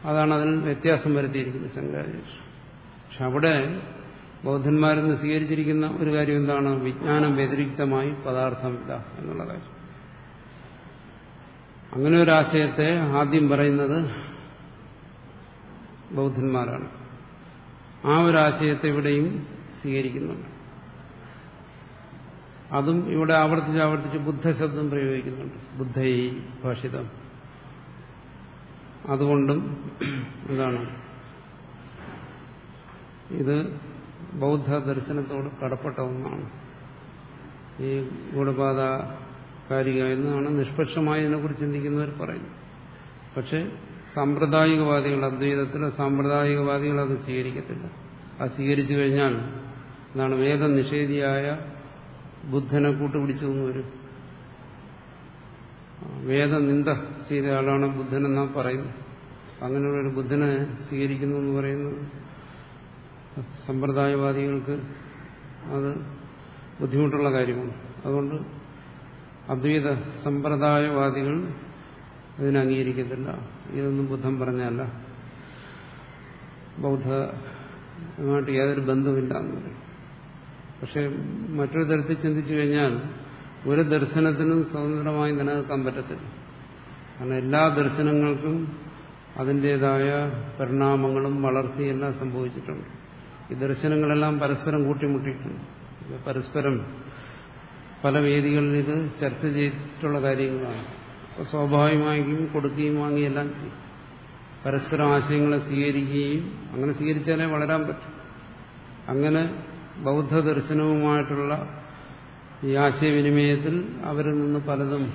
അതാണ് അതിന് വ്യത്യാസം വരുത്തിയിരിക്കുന്നത് ശങ്കരാചാര്യ പക്ഷെ അവിടെ ബൗദ്ധന്മാരിൽ നിന്ന് സ്വീകരിച്ചിരിക്കുന്ന ഒരു കാര്യം എന്താണ്? വിജ്ഞാനം വ്യതിരിക്തമായി പദാർത്ഥമില്ല എന്നുള്ള കാര്യം. അങ്ങനെ ഒരു ആശയത്തെ ആദ്യം പറയുന്നത് ബൗദ്ധന്മാരാണ്. ആ ഒരു ആശയത്തെ ഇവിടെയും സ്വീകരിക്കുന്നുണ്ട്. അതും ഇവിടെ ആവർത്തിച്ച് ആവർത്തിച്ച് ബുദ്ധശബ്ദം പ്രയോഗിക്കുന്നുണ്ട്. ബുദ്ധയി ഭാഷിതം. അതുകൊണ്ടും എന്താണ് ഇത് ബൗദ്ധ ദർശനത്തോട് കടപ്പെട്ട ഒന്നാണ്. ഈ ഗൂഢബാധകാരിക എന്നാണ് നിഷ്പക്ഷമായി ഇതിനെക്കുറിച്ച് ചിന്തിക്കുന്നവർ പറയുന്നു പക്ഷെ സാമ്പ്രദായികവാദികൾ അദ്വൈതത്തിലെ സാമ്പ്രദായികവാദികൾ അത് സ്വീകരിക്കത്തില്ല. അത് സ്വീകരിച്ചു കഴിഞ്ഞാൽ എന്താണ് വേദനിഷേധിയായ ബുദ്ധനെ കൂട്ടുപിടിച്ചു എന്ന് വരും. വേദനിന്ദ ചെയ്ത ആളാണ് ബുദ്ധനെന്നാ പറയുന്നത്. അങ്ങനെയുള്ള ഒരു ബുദ്ധനെ സ്വീകരിക്കുന്നു എന്ന് പറയുന്നത് സമ്പ്രദായവാദികൾക്ക് അത് ബുദ്ധിമുട്ടുള്ള കാര്യമാണ്. അതുകൊണ്ട് അദ്വൈത സമ്പ്രദായവാദികൾ ഇതിനെ അംഗീകരിക്കത്തില്ല. ഇതൊന്നും ബുദ്ധൻ പറഞ്ഞല്ല ബൗദ്ധമായിട്ട് യാതൊരു ബന്ധമില്ല എന്ന് പറയും. പക്ഷെ മറ്റൊരു തരത്തിൽ ചിന്തിച്ചു കഴിഞ്ഞാൽ ഒരു ദർശനത്തിനും സ്വതന്ത്രമായി നിലനിൽക്കാൻ പറ്റത്തില്ല. കാരണം എല്ലാ ദർശനങ്ങൾക്കും അതിന്റെതായ പരിണാമങ്ങളും വളർച്ചയെല്ലാം സംഭവിച്ചിട്ടുണ്ട്. ഈ ദർശനങ്ങളെല്ലാം പരസ്പരം കൂട്ടിമുട്ടിയിട്ടുണ്ട്. പരസ്പരം പല വേദികളിൽ ഇത് ചർച്ച ചെയ്തിട്ടുള്ള കാര്യങ്ങളാണ്. സ്വാഭാവികമായും കൊടുക്കുകയും വാങ്ങുകയും എല്ലാം ചെയ്യും. പരസ്പരം ആശയങ്ങളെ സ്വീകരിക്കുകയും അങ്ങനെ സ്വീകരിച്ചാലേ വളരാൻ പറ്റും. അങ്ങനെ ബൗദ്ധ ദർശനവുമായിട്ടുള്ള ഈ ആശയവിനിമയത്തിൽ അവരിൽ നിന്ന് പലതും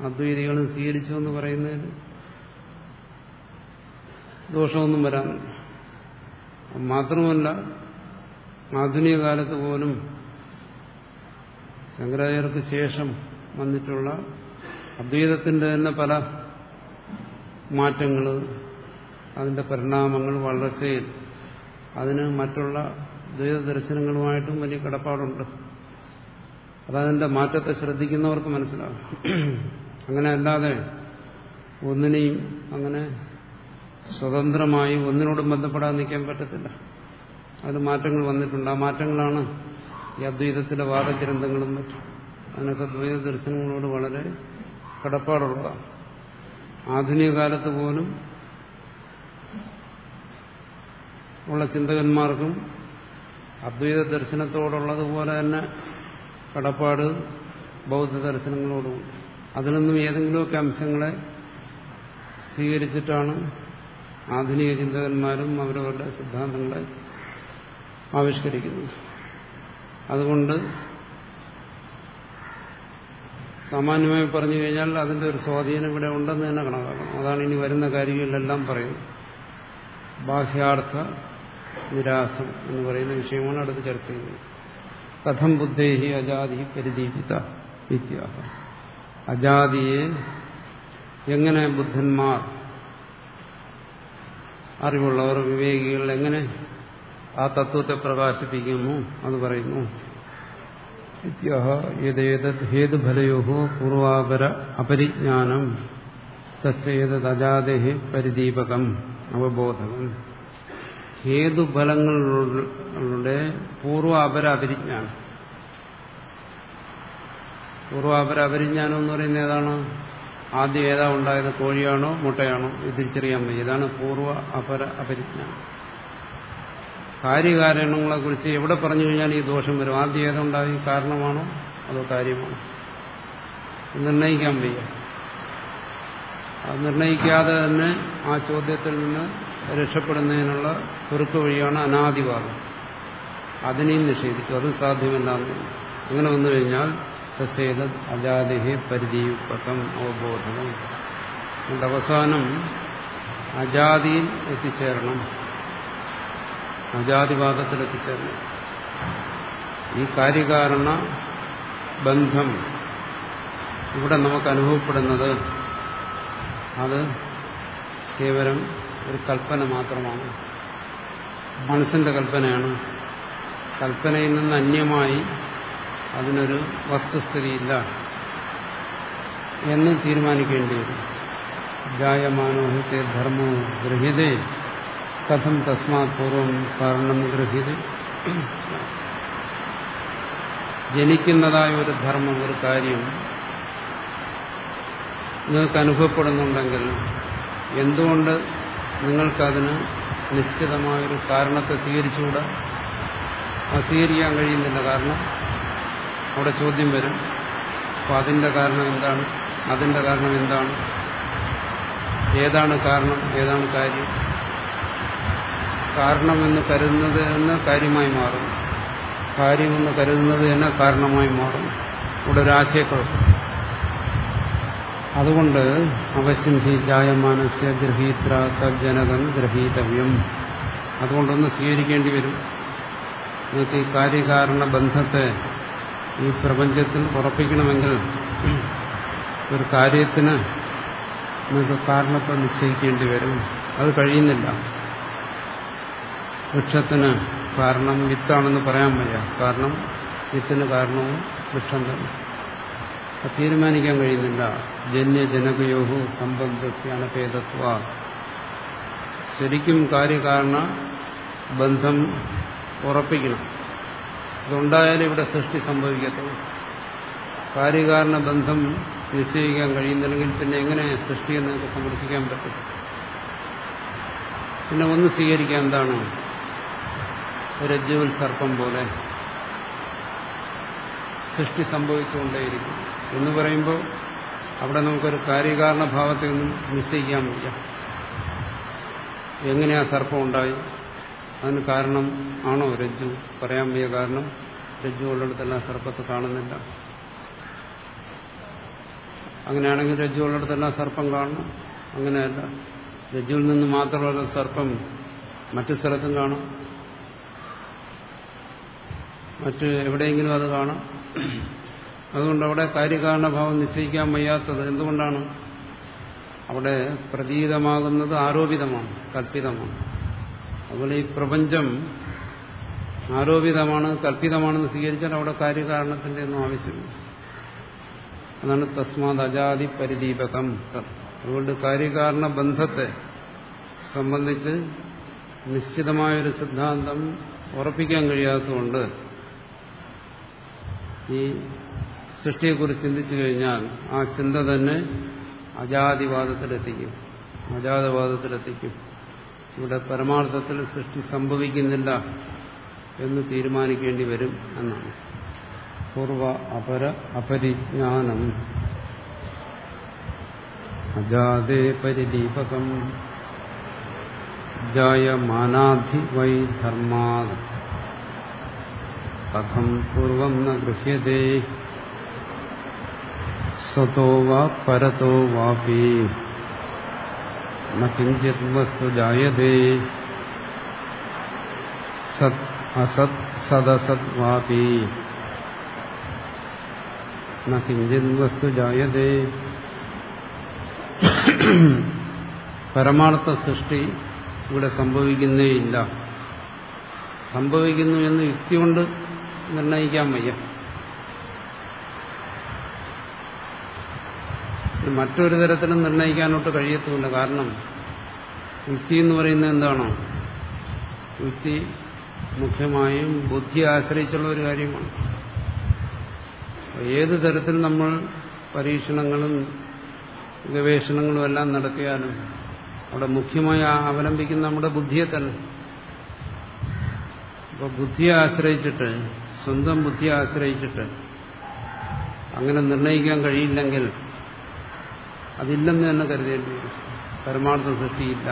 അദ്വൈതികളും സ്വീകരിച്ചു എന്ന് പറയുന്നതിൽ ദോഷമൊന്നും വരാനില്ല മാത്രമല്ല ആധുനിക കാലത്ത് പോലും ശങ്കരാചാര്യർക്ക് ശേഷം വന്നിട്ടുള്ള അദ്വൈതത്തിന്റെ തന്നെ പല മാറ്റങ്ങൾ അതിന്റെ പരിണാമങ്ങൾ വളർച്ചയിൽ അതിന് മറ്റുള്ള ദ്വൈത ദർശനങ്ങളുമായിട്ടും വലിയ കടപ്പാടുണ്ട്. അതതിന്റെ മാറ്റത്തെ ശ്രദ്ധിക്കുന്നവർക്ക് മനസ്സിലാകും. അങ്ങനെ അല്ലാതെ ഒന്നിനെയും അങ്ങനെ സ്വതന്ത്രമായി ഒന്നിനോടും ബന്ധപ്പെടാൻ നിൽക്കാൻ പറ്റത്തില്ല. അതിന് മാറ്റങ്ങൾ വന്നിട്ടുണ്ട്. ആ മാറ്റങ്ങളാണ് ഈ അദ്വൈതത്തിലെ വാദഗ്രന്ഥങ്ങളും മറ്റും. അതിനൊക്കെ ദ്വൈത ദർശനങ്ങളോട് വളരെ കടപ്പാടുള്ളതാണ് ആധുനിക കാലത്ത് പോലും ഉള്ള ചിന്തകന്മാർക്കും അദ്വൈത ദർശനത്തോടുള്ളതുപോലെ തന്നെ കടപ്പാട് ബൗദ്ധ ദർശനങ്ങളോടും. അതിൽ നിന്നും ഏതെങ്കിലുമൊക്കെ അംശങ്ങളെ സ്വീകരിച്ചിട്ടാണ് ആധുനിക ചിന്തകന്മാരും അവരവരുടെ സിദ്ധാന്തങ്ങളെ ആവിഷ്കരിക്കുന്നത്. അതുകൊണ്ട് സാമാന്യമായി പറഞ്ഞു കഴിഞ്ഞാൽ അതിന്റെ ഒരു സ്വാധീനം ഇവിടെ ഉണ്ടെന്ന് തന്നെ കണക്കാക്കണം. അതാണ് ഇനി വരുന്ന കാര്യങ്ങളിലെല്ലാം പറയുന്നത്. ബാഹ്യാർത്ഥ നിരാസം എന്ന് പറയുന്ന വിഷയമാണ് അടുത്ത് ചർച്ച ചെയ്യുന്നത്. കഥം ബുദ്ധേഹി അജാതി പരിദീപിത വിദ്യാഹ അജാതിയെ എങ്ങനെ ബുദ്ധന്മാർ അറിവുള്ളവർ വിവേകികൾ എങ്ങനെ ആ തത്വത്തെ പ്രകാശിപ്പിക്കുന്നു അത് പറയുന്നു. ഹേതുഫലയോ പൂർവാപര അപരിജ്ഞാനം തസ്യേതജാതേ പരിദീപകം അവബോധകം ഹേതുഫലങ്ങളുടെ പൂർവാപര അപരിജ്ഞാനം പൂർവാപര അപരിജ്ഞാനം എന്ന് പറയുന്നത് ഏതാണ്? ആദ്യം ഏതാ ഉണ്ടായത്? കോഴിയാണോ? മുട്ടയാണോ? ഇത് തിരിച്ചറിയാൻ വയ്യ. ഇതാണ് പൂർവ അപര അപരിജ്ഞാനം. കാര്യകാരണങ്ങളെ കുറിച്ച് എവിടെ പറഞ്ഞു കഴിഞ്ഞാൽ ഈ ദോഷം വരും? ആദ്യം ഏതുണ്ടായി? കാരണമാണോ അതോ കാര്യമാണോ? നിർണയിക്കാൻ വയ്യ. അത് നിർണയിക്കാതെ തന്നെ ആ ചോദ്യത്തിൽ നിന്ന് രക്ഷപ്പെടുന്നതിനുള്ള കുറുക്ക് വഴിയാണ് അനാദിവാദം. അതിനെയും നിഷേധിച്ചു. അത് സാധ്യമല്ല അങ്ങനെ വന്നു കഴിഞ്ഞാൽ തസ്സേത അജാതിഹെ പരിദീപകം അവബോധനം അവസാനം അജാതിയിൽ എത്തിച്ചേരണം. അജാതിവാദത്തിൽ എത്തിച്ചേരണം ഈ കാര്യകാരണ ബന്ധം ഇവിടെ നമുക്ക് അനുഭവപ്പെടുന്നത് അത് കേവലം ഒരു കൽപ്പന മാത്രമാണ്. മനസ്സിന്റെ കൽപ്പനയാണ്. കൽപ്പനയിൽ നിന്ന് അന്യമായി അതിനൊരു വസ്തുസ്ഥിതിയില്ല എന്ന് തീരുമാനിക്കേണ്ടി വരും. ജായമാനോഹിത്തെ ധർമ്മവും ഗൃഹ്യതേ കഥം തസ്മാത് പൂർവം കാരണം ഗൃഹീത ജനിക്കുന്നതായ ഒരു ധർമ്മം ഒരു കാര്യം നിങ്ങൾക്ക് അനുഭവപ്പെടുന്നുണ്ടെങ്കിൽ എന്തുകൊണ്ട് നിങ്ങൾക്കതിന് നിശ്ചിതമായൊരു കാരണത്തെ സ്വീകരിച്ചുകൂടാ? അത് സ്വീകരിക്കാൻ കഴിയുന്നില്ല കാരണം അവിടെ ചോദ്യം വരും. അപ്പോൾ അതിന്റെ കാരണം എന്താണ്? അതിന്റെ കാരണം എന്താണ്? ഏതാണ് കാരണം? ഏതാണ് കാര്യം? കാരണമെന്ന് കരുതുന്നത് എന്ന് കാര്യമായി മാറും. കാര്യമെന്ന് കരുതുന്നത് തന്നെ കാരണമായി മാറും. ഇവിടെ ഒരു ആശയക്കുഴപ്പം. അതുകൊണ്ട് അവശ്യം ഹി ജായമാനസ്യ ഗ്രഹീത്രാത്ത തജ്ജനകം ഗ്രഹീതവ്യം. അതുകൊണ്ടൊന്ന് സ്വീകരിക്കേണ്ടി വരും. നിങ്ങൾക്ക് ഈ കാര്യകാരണ ബന്ധത്തെ ഈ പ്രപഞ്ചത്തിൽ ഉറപ്പിക്കണമെങ്കിൽ ഒരു കാര്യത്തിന് നിങ്ങൾക്ക് കാരണത്തെ നിശ്ചയിക്കേണ്ടി വരും. അത് കഴിയുന്നില്ല. വൃക്ഷത്തിന് കാരണം വിത്താണെന്ന് പറയാൻ വയ്യ. കാരണം വിത്തിന് കാരണവും വൃക്ഷം തന്നെ. തീരുമാനിക്കാൻ കഴിയുന്നില്ല. ജന്യജനകയോഹു സംബന്ധസ്യ അനഭേദത്വ ശരിക്കും കാര്യകാരണ ബന്ധം ഉറപ്പിക്കണം. അതുണ്ടായാലും ഇവിടെ സൃഷ്ടി സംഭവിക്കത്തുള്ളൂ. കാര്യകാരണ ബന്ധം നിശ്ചയിക്കാൻ കഴിയുന്നില്ലെങ്കിൽ പിന്നെ എങ്ങനെ സൃഷ്ടിയെ നിങ്ങൾക്ക് സംരക്ഷിക്കാൻ പറ്റും? പിന്നെ ഒന്ന് സ്വീകരിക്കാൻ എന്താണ്? രജ്ജുവിൽ സർപ്പം പോലെ സൃഷ്ടി സംഭവിച്ചുകൊണ്ടേയിരിക്കും എന്ന് പറയുമ്പോൾ അവിടെ നമുക്കൊരു കാര്യകാരണ ഭാവത്തെ ഒന്നും നിശ്ചയിക്കാൻ വയ്യ എങ്ങനെയാ സർപ്പം ഉണ്ടായി? അതിന് കാരണം ആണോ രജ്ജു? പറയാൻ വയ്യ കാരണം രജ്ജു ഉള്ളിടത്തെല്ലാം സർപ്പത്തെ കാണുന്നില്ല. അങ്ങനെയാണെങ്കിൽ രജ്ജു ഉള്ളിടത്തെല്ലാം സർപ്പം കാണണം. അങ്ങനെയല്ല. രജ്ജുവിൽ നിന്ന് മാത്രമല്ല സർപ്പം മറ്റു സ്ഥലത്തും കാണും. മറ്റ് എവിടെയെങ്കിലും അത് കാണാം. അതുകൊണ്ട് അവിടെ കാര്യകാരണഭാവം നിശ്ചയിക്കാൻ വയ്യാത്തത് എന്തുകൊണ്ടാണ്? അവിടെ പ്രതീതമാകുന്നത് ആരോപിതമാണ് കല്പിതമാണ് അതുപോലെ ഈ പ്രപഞ്ചം ആരോപിതമാണ് കല്പിതമാണെന്ന് സ്വീകരിച്ചാൽ അവിടെ കാര്യകാരണത്തിന്റെ ഒന്നും ആവശ്യമില്ല. അതാണ് തസ്മാത് അജാതി പരിദീപകം. അതുകൊണ്ട് കാര്യകാരണ ബന്ധത്തെ സംബന്ധിച്ച് നിശ്ചിതമായൊരു സിദ്ധാന്തം ഉറപ്പിക്കാൻ കഴിയാത്തതുകൊണ്ട് ഈ സൃഷ്ടിയെക്കുറിച്ച് ചിന്തിച്ചു കഴിഞ്ഞാൽ ആ ചിന്ത തന്നെ അജാതിവാദത്തിലെത്തിക്കും. അജാതവാദത്തിലെത്തിക്കും. ഇവിടെ പരമാർത്ഥത്തിൽ സൃഷ്ടി സംഭവിക്കുന്നില്ല എന്ന് തീരുമാനിക്കേണ്ടി വരും എന്നാണ്. പൂർവ അപര അപരിജ്ഞാനം. അജാതേ പരിദീപകം. ജായമാനാധി വൈ കഥം പൂർവം ന ഗൃഹ്യത്തെ സ്വതോ വാ പരതോ വാപി നിഞ്ചിത് വസ്തു ജായതേ സത് അസത് സദസത് വാപി നിഞ്ചിത് വസ്തു ജായതേ പരമാർത്ഥ സൃഷ്ടി ഇവിടെ സംഭവിക്കുന്നേയില്ല. സംഭവിക്കുന്നു എന്ന് യുക്തി കൊണ്ട് നിർണയിക്കാൻ വയ്യ. മറ്റൊരു തരത്തിലും നിർണയിക്കാനോട്ട് കഴിയത്തുമില്ല. കാരണം യുക്തി എന്ന് പറയുന്നത് എന്താണോ? യുക്തി മുഖ്യമായും ബുദ്ധി ആശ്രയിച്ചുള്ള ഒരു കാര്യമാണ്. ഏത് തരത്തിൽ നമ്മൾ പരീക്ഷണങ്ങളും ഗവേഷണങ്ങളും എല്ലാം നടത്തിയാലും അവിടെ മുഖ്യമായി അവലംബിക്കുന്ന നമ്മുടെ ബുദ്ധിയെ തന്നെ. അപ്പോൾ ബുദ്ധിയെ ആശ്രയിച്ചിട്ട് സ്വന്തം ബുദ്ധിയെ ആശ്രയിച്ചിട്ട് അങ്ങനെ നിർണയിക്കാൻ കഴിയില്ലെങ്കിൽ അതില്ലെന്ന് തന്നെ കരുതേണ്ടി വരും. പരമാർത്ഥ സൃഷ്ടിയില്ല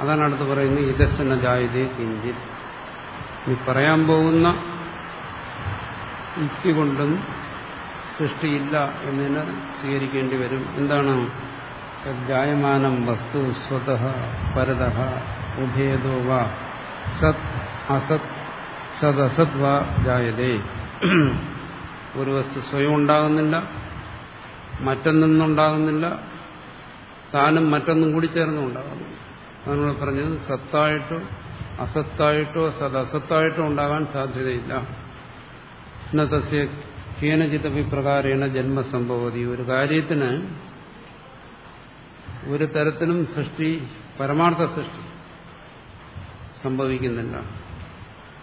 അതാണ് അടുത്ത് പറയുന്നത് ഇതശന ജായതേ കിഞ്ചിൽ ഈ പറയാൻ പോകുന്ന യുക്തി കൊണ്ടും സൃഷ്ടിയില്ല എന്നതിനെ സ്വീകരിക്കേണ്ടി വരും. എന്താണ്? ജായമാനം വസ്തു സ്വത പരത ഉഭേദോ വാ സത് അസത് സദസത് വാ ജായതേ. ഒരു വസ്തു സ്വയം ഉണ്ടാകുന്നില്ല മറ്റൊന്നുണ്ടാകുന്നില്ല താനും മറ്റൊന്നും കൂടി ചേർന്നും ഉണ്ടാകുന്നു അതിനോട് പറഞ്ഞത് സത്തായിട്ടോ അസത്തായിട്ടോ സദസത്തായിട്ടോ ഉണ്ടാകാൻ സാധ്യതയില്ല. ഇന്നത്തെ കേനചിത്തപി വിപ്രകാരേണ ജന്മസംഭവതി. ഒരു കാര്യത്തിന് ഒരു തരത്തിലും സൃഷ്ടി പരമാർത്ഥ സൃഷ്ടി സംഭവിക്കുന്നില്ല.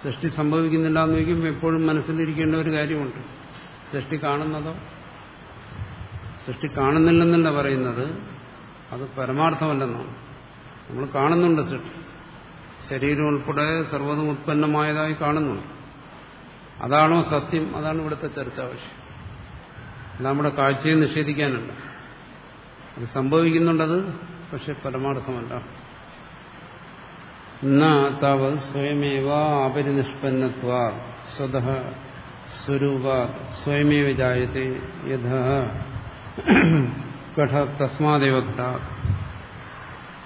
സൃഷ്ടി സംഭവിക്കുന്നില്ല എന്ന് ചോദിക്കുമ്പോൾ എപ്പോഴും മനസ്സിലിരിക്കേണ്ട ഒരു കാര്യമുണ്ട്. സൃഷ്ടി കാണുന്നതോ? സൃഷ്ടി കാണുന്നില്ലെന്നല്ല പറയുന്നത്. അത് പരമാർത്ഥമല്ലെന്നാണ്. നമ്മൾ കാണുന്നുണ്ട് സൃഷ്ടി. ശരീരം ഉൾപ്പെടെ സർവതും ഉത്പന്നമായതായി കാണുന്നുണ്ട്. അതാണോ സത്യം? അതാണ് ഇവിടുത്തെ ചർച്ച ആവശ്യം നമ്മുടെ കാഴ്ചയെ നിഷേധിക്കാനുണ്ട് അത് സംഭവിക്കുന്നുണ്ടത് പക്ഷെ പരമാർത്ഥമല്ല. ഘട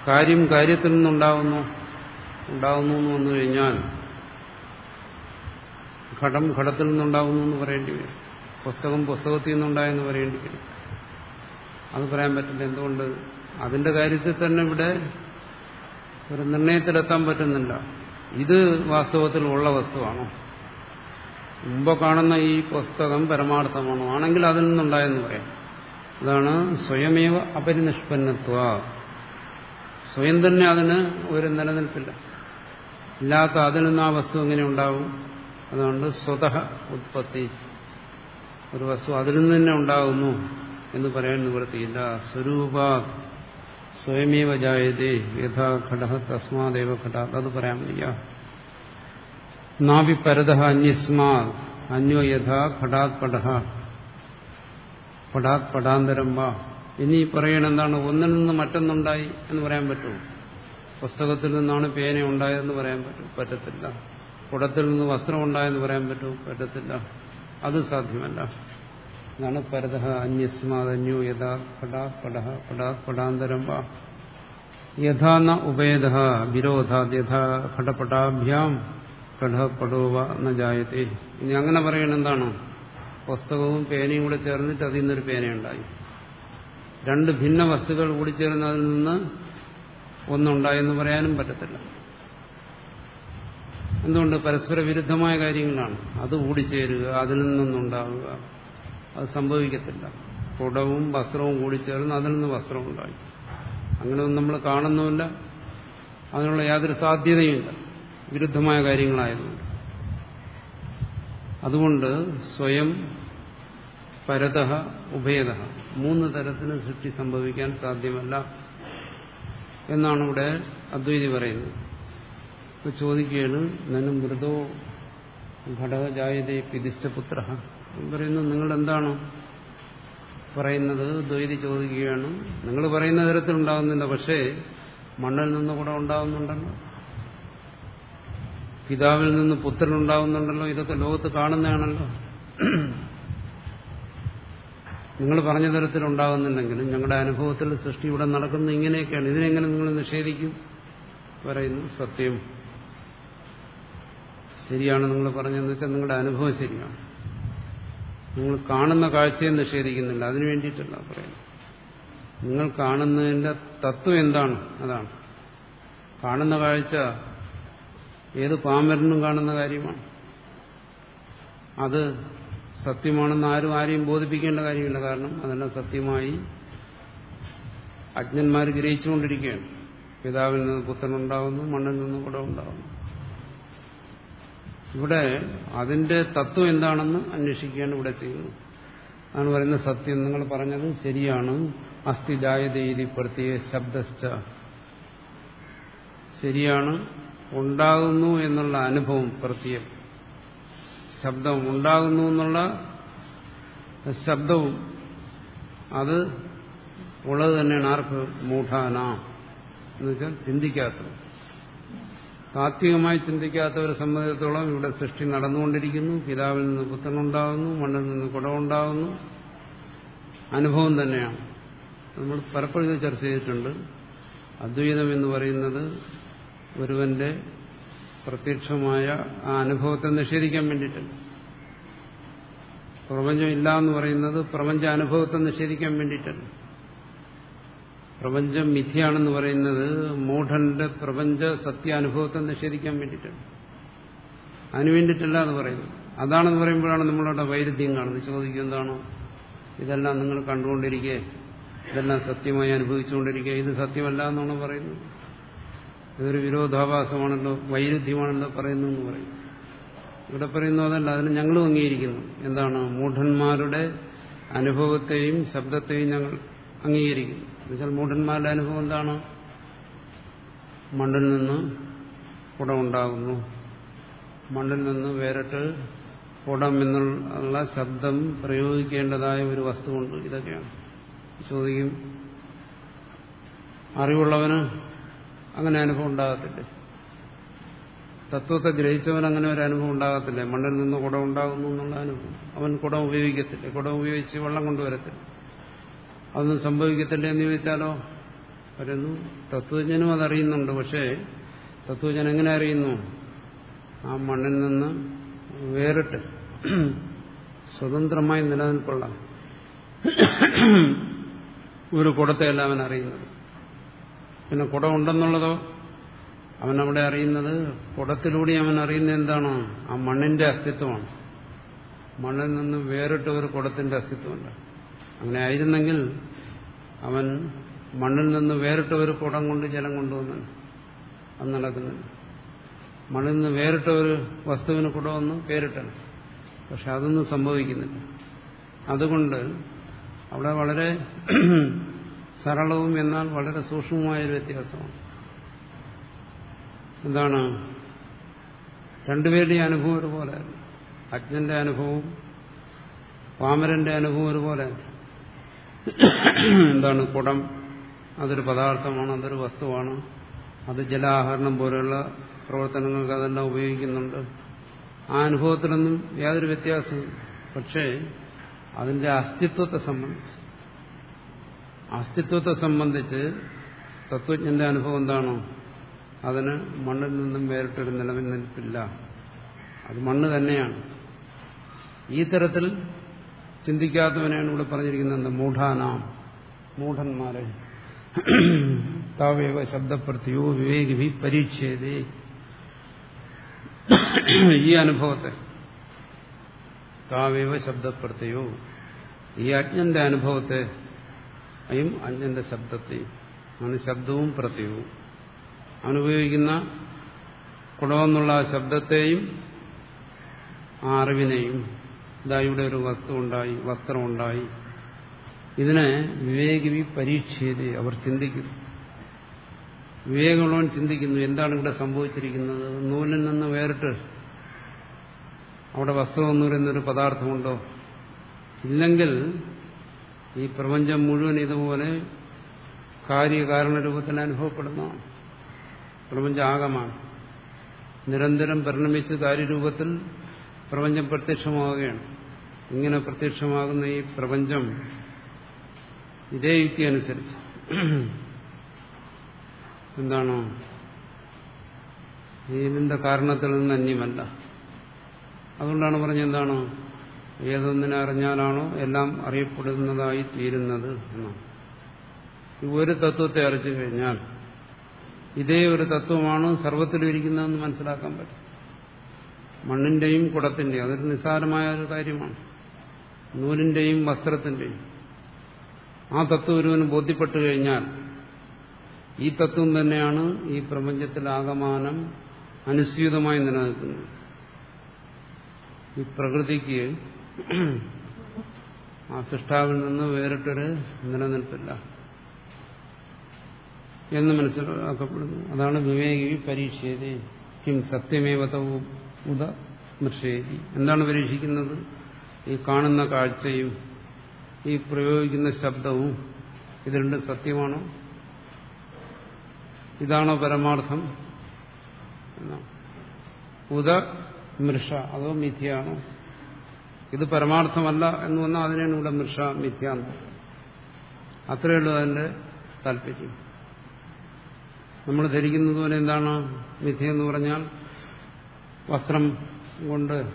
കാര്യം കാര്യത്തിൽ നിന്നുണ്ടാകുന്നു ഉണ്ടാകുന്നു എന്ന് വന്നു കഴിഞ്ഞാൽ ഘടം ഘടത്തിൽ നിന്നുണ്ടാകുന്നു എന്ന് പറയേണ്ടി വരും. പുസ്തകം പുസ്തകത്തിൽ നിന്നുണ്ടായെന്ന് പറയേണ്ടി വരും. അത് പറയാൻ പറ്റില്ല. എന്തുകൊണ്ട്? അതിന്റെ കാര്യത്തിൽ തന്നെ ഇവിടെ ഒരു നിർണയത്തിലെത്താൻ പറ്റുന്നില്ല. ഇത് വാസ്തവത്തിൽ ഉള്ള വസ്തുവാണോ. മുമ്പ് കാണുന്ന ഈ പുസ്തകം പരമാർത്ഥമാണോ. ആണെങ്കിൽ അതിൽ നിന്നുണ്ടായെന്ന് പറയാം. അതാണ് സ്വയമേവ അപരിനിഷ്പന്നത്വ. സ്വയം തന്നെ അതിന് ഒരു നിലനിൽപ്പില്ല. ഇല്ലാത്ത അതിൽ നിന്ന് ആ വസ്തു എങ്ങനെ ഉണ്ടാവും? അതുകൊണ്ട് സ്വതഃ ഉത്പത്തി. ഒരു വസ്തു അതിൽ നിന്ന് തന്നെ ഉണ്ടാകുന്നു എന്ന് പറയാൻ നിവൃത്തിയില്ല. സ്വരൂപ സ്വയമേവ ജായതേ യഥാ ഘട തസ്മാദേവ ഘട. അത് പറയാൻ വയ്യ. നാവി പരത അന്യസ്മാ അന്യോ യഥാ ഘടാത് പടഹ പടാത് പടാന്തരം വാ. ഇനി പറയണ എന്താണ്? ഒന്നിൽ നിന്ന് മറ്റൊന്നുണ്ടായി എന്ന് പറയാൻ പറ്റുമോ പുസ്തകത്തിൽ നിന്നാണ് പേന ഉണ്ടായതെന്ന് പറയാൻ പറ്റും. പറ്റത്തില്ല. കുടത്തിൽ നിന്ന് വസ്ത്രം ഉണ്ടായെന്ന് പറയാൻ പറ്റുമോ പറ്റത്തില്ല. അത് സാധ്യമല്ല. എന്നാണ് പരത അന്യസ്മാതന്യോ യഥാ പടാ പട പടാ പടാന്തരം വാ യഥാ ഉപേദ വിരോധാത് യഥാ ഘടപടാഭ്യാം ഘടപടോവ ന ജായത്തെ ഇനി അങ്ങനെ പറയണ എന്താണ്? പുസ്തകവും പേനയും കൂടെ ചേർന്നിട്ട് അതിൽ നിന്നൊരു പേനയുണ്ടായി രണ്ട് ഭിന്ന വസ്തുക്കൾ കൂടി ചേർന്ന് അതിൽ നിന്ന് ഒന്നുണ്ടായെന്ന് പറയാനും പറ്റത്തില്ല। എന്തുകൊണ്ട്? പരസ്പര വിരുദ്ധമായ കാര്യങ്ങളാണ്। അത് കൂടിച്ചേരുക അതിൽ നിന്നൊന്നുണ്ടാവുക। അത് സംഭവിക്കത്തില്ല. കുടവും വസ്ത്രവും കൂടി ചേർന്ന് അതിൽ നിന്ന് വസ്ത്രം ഉണ്ടായി. അങ്ങനെയൊന്നും നമ്മൾ കാണുന്നുമില്ല. അതിനുള്ള യാതൊരു സാധ്യതയുമില്ല. വിരുദ്ധമായ കാര്യങ്ങളായതുകൊണ്ട് അതുകൊണ്ട് സ്വയം പരത ഉഭയത മൂന്ന് തരത്തിന് സൃഷ്ടി സംഭവിക്കാൻ സാധ്യമല്ല എന്നാണ് ഇവിടെ അദ്വൈതി പറയുന്നത്. ചോദിക്കുകയാണ് നനും ഘടകജായതേ പിതിഷ്ടപുത്ര പറയുന്നു നിങ്ങൾ എന്താണ് പറയുന്നത്? ദ്വൈതി ചോദിക്കുകയാണ്. നിങ്ങൾ പറയുന്ന തരത്തിൽ ഉണ്ടാകുന്നില്ല പക്ഷേ മണ്ണിൽ നിന്ന് കൂടെ ഉണ്ടാകുന്നുണ്ടല്ലോ പിതാവിൽ നിന്ന് പുത്രൻ ഉണ്ടാകുന്നുണ്ടല്ലോ ഇതൊക്കെ ലോകത്ത് കാണുന്നതാണല്ലോ. നിങ്ങൾ പറഞ്ഞ തരത്തിൽ ഉണ്ടാകുന്നുണ്ടെങ്കിലും ഞങ്ങളുടെ അനുഭവത്തിൽ സൃഷ്ടി ഇവിടെ നടക്കുന്നത് ഇങ്ങനെയൊക്കെയാണ്. ഇതിനെങ്ങനെ നിങ്ങൾ നിഷേധിക്കും? പറയുന്നു സത്യം. ശരിയാണ് നിങ്ങൾ പറഞ്ഞതെന്ന് വെച്ചാൽ നിങ്ങളുടെ അനുഭവം ശരിയാണ്. നിങ്ങൾ കാണുന്ന കാഴ്ചയെ നിഷേധിക്കുന്നില്ല. അതിനു വേണ്ടിയിട്ടല്ല പറയുന്നത്. നിങ്ങൾ കാണുന്നതിന്റെ തത്വം എന്താണ്? അതാണ്. കാണുന്ന കാഴ്ച ഏത് പാമരനും കാണുന്ന കാര്യമാണ്. അത് സത്യമാണെന്ന് ആരും ആരെയും ബോധിപ്പിക്കേണ്ട കാര്യമില്ല. കാരണം അതെല്ലാം സത്യമായി അജ്ഞന്മാർ ഗ്രഹിച്ചുകൊണ്ടിരിക്കുകയാണ്. പിതാവിൽ നിന്ന് പുത്രനുണ്ടാകുന്നു മണ്ണിൽ നിന്ന് കൂടെ ഇവിടെ അതിന്റെ തത്വം എന്താണെന്ന് അന്വേഷിക്കുകയാണ് ഇവിടെ ചെയ്യുന്നത്. അതാണ് പറയുന്നത് സത്യം നിങ്ങൾ പറഞ്ഞത് ശരിയാണ്. അസ്ഥി ജായതീതി പ്രത്യേക ശബ്ദശ്ച. ശരിയാണ് ഉണ്ടാകുന്നു എന്നുള്ള അനുഭവം പ്രത്യേകം ശബ്ദം ഉണ്ടാകുന്നു എന്നുള്ള ശബ്ദവും അത് ഉള്ളത് തന്നെയാണ്. ആർക്ക്? മൂഢാന. എന്നുവെച്ചാൽ ചിന്തിക്കാത്തത്. താത്വികമായി ചിന്തിക്കാത്തവരെ സംബന്ധിച്ചിടത്തോളം ഇവിടെ സൃഷ്ടി നടന്നുകൊണ്ടിരിക്കുന്നു. പിതാവിൽ നിന്ന് പുത്രനുണ്ടാകുന്നു മണ്ണിൽ നിന്ന് കുടമുണ്ടാകുന്നു അനുഭവം തന്നെയാണ്. നമ്മൾ പലപ്പോഴും ചർച്ച ചെയ്തിട്ടുണ്ട്. അദ്വൈതം എന്ന് പറയുന്നത് ഒരുവന്റെ പ്രത്യക്ഷമായ ആ അനുഭവത്തെ നിഷേധിക്കാൻ വേണ്ടിയിട്ടല്ല. പ്രപഞ്ചം ഇല്ല എന്ന് പറയുന്നത് പ്രപഞ്ച അനുഭവത്തെ നിഷേധിക്കാൻ വേണ്ടിയിട്ടല്ല. പ്രപഞ്ചം മിഥിയാണെന്ന് പറയുന്നത് മൂഢന്റെ പ്രപഞ്ച സത്യാനുഭവത്തെ നിഷേധിക്കാൻ വേണ്ടിയിട്ടാണ്. അതിനു വേണ്ടിയിട്ടല്ല എന്ന് പറയുന്നത്. അതാണെന്ന് പറയുമ്പോഴാണ് നമ്മളവിടെ വൈരുദ്ധ്യം കാണുന്നത്. ചോദിക്കും എന്താണോ? ഇതെല്ലാം നിങ്ങൾ കണ്ടുകൊണ്ടിരിക്കെ. ഇതെല്ലാം സത്യമായി അനുഭവിച്ചുകൊണ്ടിരിക്കുക ഇത് സത്യമല്ല എന്നാണ് പറയുന്നത്. ഇതൊരു വിരോധാഭാസമാണല്ലോ വൈരുദ്ധ്യമാണല്ലോ പറയുന്നു എന്ന് പറയും ഇവിടെ പറയുന്നു അതല്ല അതിന് ഞങ്ങൾ അംഗീകരിക്കുന്നു. എന്താണ്? മൂഢന്മാരുടെ അനുഭവത്തെയും ശബ്ദത്തെയും ഞങ്ങൾ അംഗീകരിക്കുന്നു. എന്നുവെച്ചാൽ മൂഢന്മാരുടെ അനുഭവം എന്താണ്? മണ്ണിൽ നിന്ന് കുടമുണ്ടാകുന്നു മണ്ണിൽ നിന്ന് വേറിട്ട് കുടം എന്നുള്ള ശബ്ദം പ്രയോഗിക്കേണ്ടതായ ഒരു വസ്തുവുണ്ട്. ഇതൊക്കെയാണ്. ചോദിക്കും അറിവുള്ളവന് അങ്ങനെ അനുഭവം ഉണ്ടാകത്തില്ല? തത്വത്തെ ഗ്രഹിച്ചവൻ അങ്ങനെ ഒരു അനുഭവം ഉണ്ടാകത്തില്ല? മണ്ണിൽ നിന്ന് കുടം ഉണ്ടാകുന്നു എന്നുള്ള അനുഭവം. അവൻ കുടം ഉപയോഗിക്കത്തില്ല? കുടം ഉപയോഗിച്ച് വെള്ളം കൊണ്ടുവരത്തില്ല? അതൊന്നും സംഭവിക്കത്തില്ല എന്ന് ചോദിച്ചാലോ? പറയുന്നു തത്വജ്ഞനും അതറിയുന്നുണ്ട് പക്ഷേ തത്വജ്ഞൻ എങ്ങനെ അറിയുന്നു? ആ മണ്ണിൽ നിന്ന് വേറിട്ട് സ്വതന്ത്രമായി നിലനിൽപ്പുള്ള ഒരു കുടത്തെയല്ല അവൻ അറിയുന്നത്. പിന്നെ കുടം ഉണ്ടെന്നുള്ളതോ അവൻ അവിടെ അറിയുന്നത് കുടത്തിലൂടെ അവൻ അറിയുന്നത് എന്താണോ? ആ മണ്ണിന്റെ അസ്തിത്വമാണ്. മണ്ണിൽ നിന്ന് വേറിട്ട ഒരു കുടത്തിന്റെ അസ്തിത്വമുണ്ട്. അങ്ങനെ ആയിരുന്നെങ്കിൽ അവൻ മണ്ണിൽ നിന്ന് വേറിട്ട ഒരു കുടം കൊണ്ട് ജലം കൊണ്ടുവന്നു. അത് നടക്കുന്നില്ല മണ്ണിൽ നിന്ന് വേറിട്ട ഒരു വസ്തുവിന് കുടമെന്ന് പേരിട്ടണം പക്ഷെ അതൊന്നും സംഭവിക്കുന്നില്ല. അതുകൊണ്ട് അവിടെ വളരെ സരളവും എന്നാൽ വളരെ സൂക്ഷ്മമായൊരു വ്യത്യാസമാണ്. എന്താണ്? രണ്ടുപേരുടെയും അനുഭവം ഒരുപോലെ. അജ്ഞന്റെ അനുഭവവും പാമരന്റെ അനുഭവം ഒരുപോലെ. എന്താണ് കുടം? അതൊരു പദാർത്ഥമാണ് അതൊരു വസ്തുവാണ്. അത് ജലാഹരണം പോലെയുള്ള പ്രവർത്തനങ്ങൾക്ക് അതെല്ലാം ഉപയോഗിക്കുന്നുണ്ട്. ആ അനുഭവത്തിലൊന്നും യാതൊരു വ്യത്യാസവും പക്ഷേ അതിന്റെ അസ്തിത്വത്തെ സംബന്ധിച്ച് അസ്തിത്വത്തെ സംബന്ധിച്ച് തത്വജ്ഞന്റെ അനുഭവം എന്താണോ അതിന് മണ്ണിൽ നിന്നും വേറിട്ടൊരു നിലവിൽ നിൽപ്പില്ല. അത് മണ്ണ് തന്നെയാണ്. ഈ തരത്തിൽ ചിന്തിക്കാത്തവനെയാണ് ഇവിടെ പറഞ്ഞിരിക്കുന്നത് മൂഢാനാം. മൂഢന്മാരെ താവേവ ശബ്ദപ്രത്യോ വിവേകി പരീക്ഷേതേ ഈ അനുഭവത്തെ താവേവ ശബ്ദപ്രത്യോ ഈ അജ്ഞന്റെ അനുഭവത്തെ അയും അജ്ഞന്റെ ശബ്ദത്തെയും അവന് ശബ്ദവും പ്രത്യവും അവനുപയോഗിക്കുന്ന കുടമെന്നുള്ള ആ ശബ്ദത്തെയും ആ അറിവിനെയും ഇതാ ഇവിടെ ഒരു വസ്തു ഉണ്ടായി വസ്ത്രമുണ്ടായി ഇതിനെ വിവേകി പരീക്ഷയത് അവർ ചിന്തിക്കുന്നു. വിവേകമുള്ളവൻ ചിന്തിക്കുന്നു എന്താണ് ഇവിടെ സംഭവിച്ചിരിക്കുന്നത്? നൂലിൽ നിന്ന് വേറിട്ട് അവിടെ വസ്ത്രം എന്ന് പറയുന്നൊരു പദാർത്ഥമുണ്ടോ? ഇല്ലെങ്കിൽ ഈ പ്രപഞ്ചം മുഴുവൻ ഇതുപോലെ കാര്യകാരണ രൂപത്തിൽ അനുഭവപ്പെടുന്നതാണ്. പ്രപഞ്ചാകമാണ് നിരന്തരം പരിണമിച്ച് കാര്യരൂപത്തിൽ പ്രപഞ്ചം പ്രത്യക്ഷമാവുകയാണ്. ഇങ്ങനെ പ്രത്യക്ഷമാകുന്ന ഈ പ്രപഞ്ചം ഇതേ യുക്തി അനുസരിച്ച്. എന്താണോ? ഇതിന്റെ കാരണത്തിൽ നിന്ന് അന്യമല്ല. അതുകൊണ്ടാണ് പറഞ്ഞെന്താണോ ഏതൊന്നിനെ അറിഞ്ഞാലാണോ എല്ലാം അറിയപ്പെടുന്നതായി തീരുന്നത് എന്നാണ്. ഈ ഒരു തത്വത്തെ അറിച്ചു കഴിഞ്ഞാൽ ഇതേ ഒരു തത്വമാണ് സർവത്തിലും ഇരിക്കുന്നതെന്ന് മനസ്സിലാക്കാൻ പറ്റും. മണ്ണിന്റെയും കുടത്തിന്റെയും അതൊരു നിസ്സാരമായ ഒരു കാര്യമാണ്. നൂലിന്റെയും വസ്ത്രത്തിന്റെയും. ആ തത്വം ഒരുവന് ബോധ്യപ്പെട്ടു കഴിഞ്ഞാൽ ഈ തത്വം തന്നെയാണ് ഈ പ്രപഞ്ചത്തിൽ ആകമാനം അനുസ്യൂതമായി നിലനിൽക്കുന്നത്. ഈ പ്രകൃതിക്ക് ആ സൃഷ്ടാവിൽ നിന്ന് വേറിട്ടൊരു നിലനിൽപ്പില്ല എന്ന് മനസ്സിലാക്കപ്പെടുന്നു. അതാണ് വിവേകി പരീക്ഷയത് കിം സത്യമേവതവും ഉദ എന്താണ് പരീക്ഷിക്കുന്നത്? ഈ കാണുന്ന കാഴ്ചയും ഈ പ്രയോഗിക്കുന്ന ശബ്ദവും ഇത് രണ്ടും സത്യമാണോ? ഇതാണോ പരമാർത്ഥം? ഉദ മൃഷ അതോ മിഥ്യയാണോ? ഇത് പരമാർത്ഥമല്ല എന്ന് വന്നാൽ അതിനാണ് ഇവിടെ മൃഷ മിഥ്യ അത്രയേ ഉള്ളൂ അതിന്റെ താല്പര്യം. നമ്മൾ ധരിക്കുന്നത് പോലെ എന്താണ് മിഥ്യ എന്ന് പറഞ്ഞാൽ വസ്ത്രം കൊണ്ട്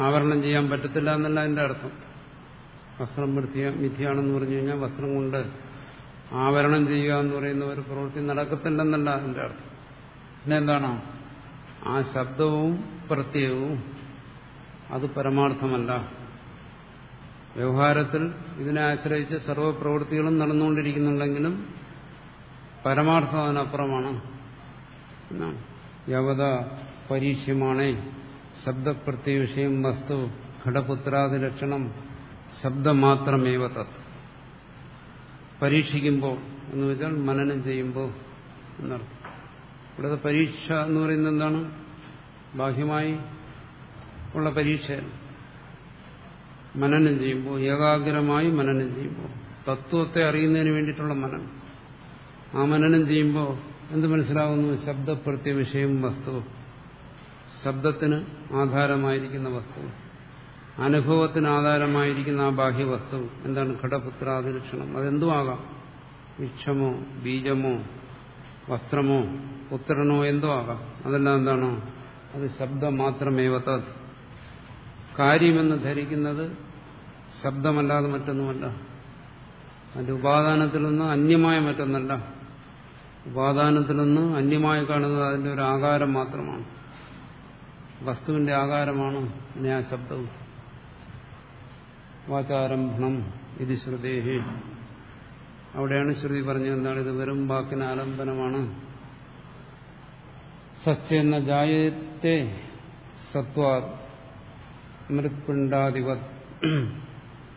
ആവരണം ചെയ്യാൻ പറ്റത്തില്ല എന്നല്ല അതിന്റെ അർത്ഥം. വസ്ത്രം വൃത്തിയ മിഥ്യയാണെന്ന് പറഞ്ഞു കഴിഞ്ഞാൽ വസ്ത്രം കൊണ്ട് ആവരണം ചെയ്യുക എന്ന് പറയുന്ന ഒരു പ്രവൃത്തി നടക്കത്തില്ലെന്നല്ല അതിന്റെ അർത്ഥം. പിന്നെ എന്താണ്? ആ ശബ്ദവും പ്രത്യയവും അത് പരമാർത്ഥമല്ല. വ്യവഹാരത്തിൽ ഇതിനെ ആശ്രയിച്ച് സർവപ്രവൃത്തികളും നടന്നുകൊണ്ടിരിക്കുന്നുണ്ടെങ്കിലും പരമാർത്ഥം അതിനപ്പുറമാണ്. യവത പരീക്ഷ്യമാണേ ശബ്ദപ്രത്യ വിഷയം വസ്തു ഘടപുത്രാദി ലക്ഷണം ശബ്ദമാത്രമേവ തത്. പരീക്ഷിക്കുമ്പോൾ എന്ന് വെച്ചാൽ മനനം ചെയ്യുമ്പോൾ എന്നർത്ഥം. ഇവിടുത്തെ പരീക്ഷ എന്ന് പറയുന്നത് എന്താണ്? ബാഹ്യമായി ഉള്ള പരീക്ഷ മനനം ചെയ്യുമ്പോൾ ഏകാഗ്രമായി മനനം ചെയ്യുമ്പോൾ തത്വത്തെ അറിയുന്നതിന് വേണ്ടിയിട്ടുള്ള മനനം. ആ മനനം ചെയ്യുമ്പോൾ എന്ത് മനസ്സിലാവുന്നു? ശബ്ദപ്രത്യ വിഷയം വസ്തു ശബ്ദത്തിന് ആധാരമായിരിക്കുന്ന വസ്തു. അനുഭവത്തിന് ആധാരമായിരിക്കുന്ന ആ ബാഹ്യവസ്തു എന്താണ് ഘടപുത്രാതിലക്ഷണം? അതെന്തുമാകാം വൃക്ഷമോ ബീജമോ വസ്ത്രമോ പുത്രനോ എന്തോ ആകാം. അതെല്ലാം എന്താണോ? അത് ശബ്ദം മാത്രമേവ തത്. കാര്യമെന്ന് ധരിക്കുന്നത് ശബ്ദമല്ലാതെ മറ്റൊന്നുമല്ല. അതിന്റെ ഉപാദാനത്തിൽ നിന്ന് അന്യമായ മറ്റൊന്നല്ല. ഉപാദാനത്തിൽ നിന്ന് അന്യമായി കാണുന്നത് അതിന്റെ ഒരു ആകാരം മാത്രമാണ്. വസ്തുവിന്റെ ആകാരമാണ് ആ ശബ്ദവും വാചാരംഭണം ഇത് ശ്രുതേഹി. അവിടെയാണ് ശ്രുതി പറഞ്ഞത് എന്താണ്? ഇത് വെറും വാക്കിന് ആലംബനമാണ്. സത്യെന്ന ജായത്തെ സത്വാ മൃത്പിണ്ടാധിപത്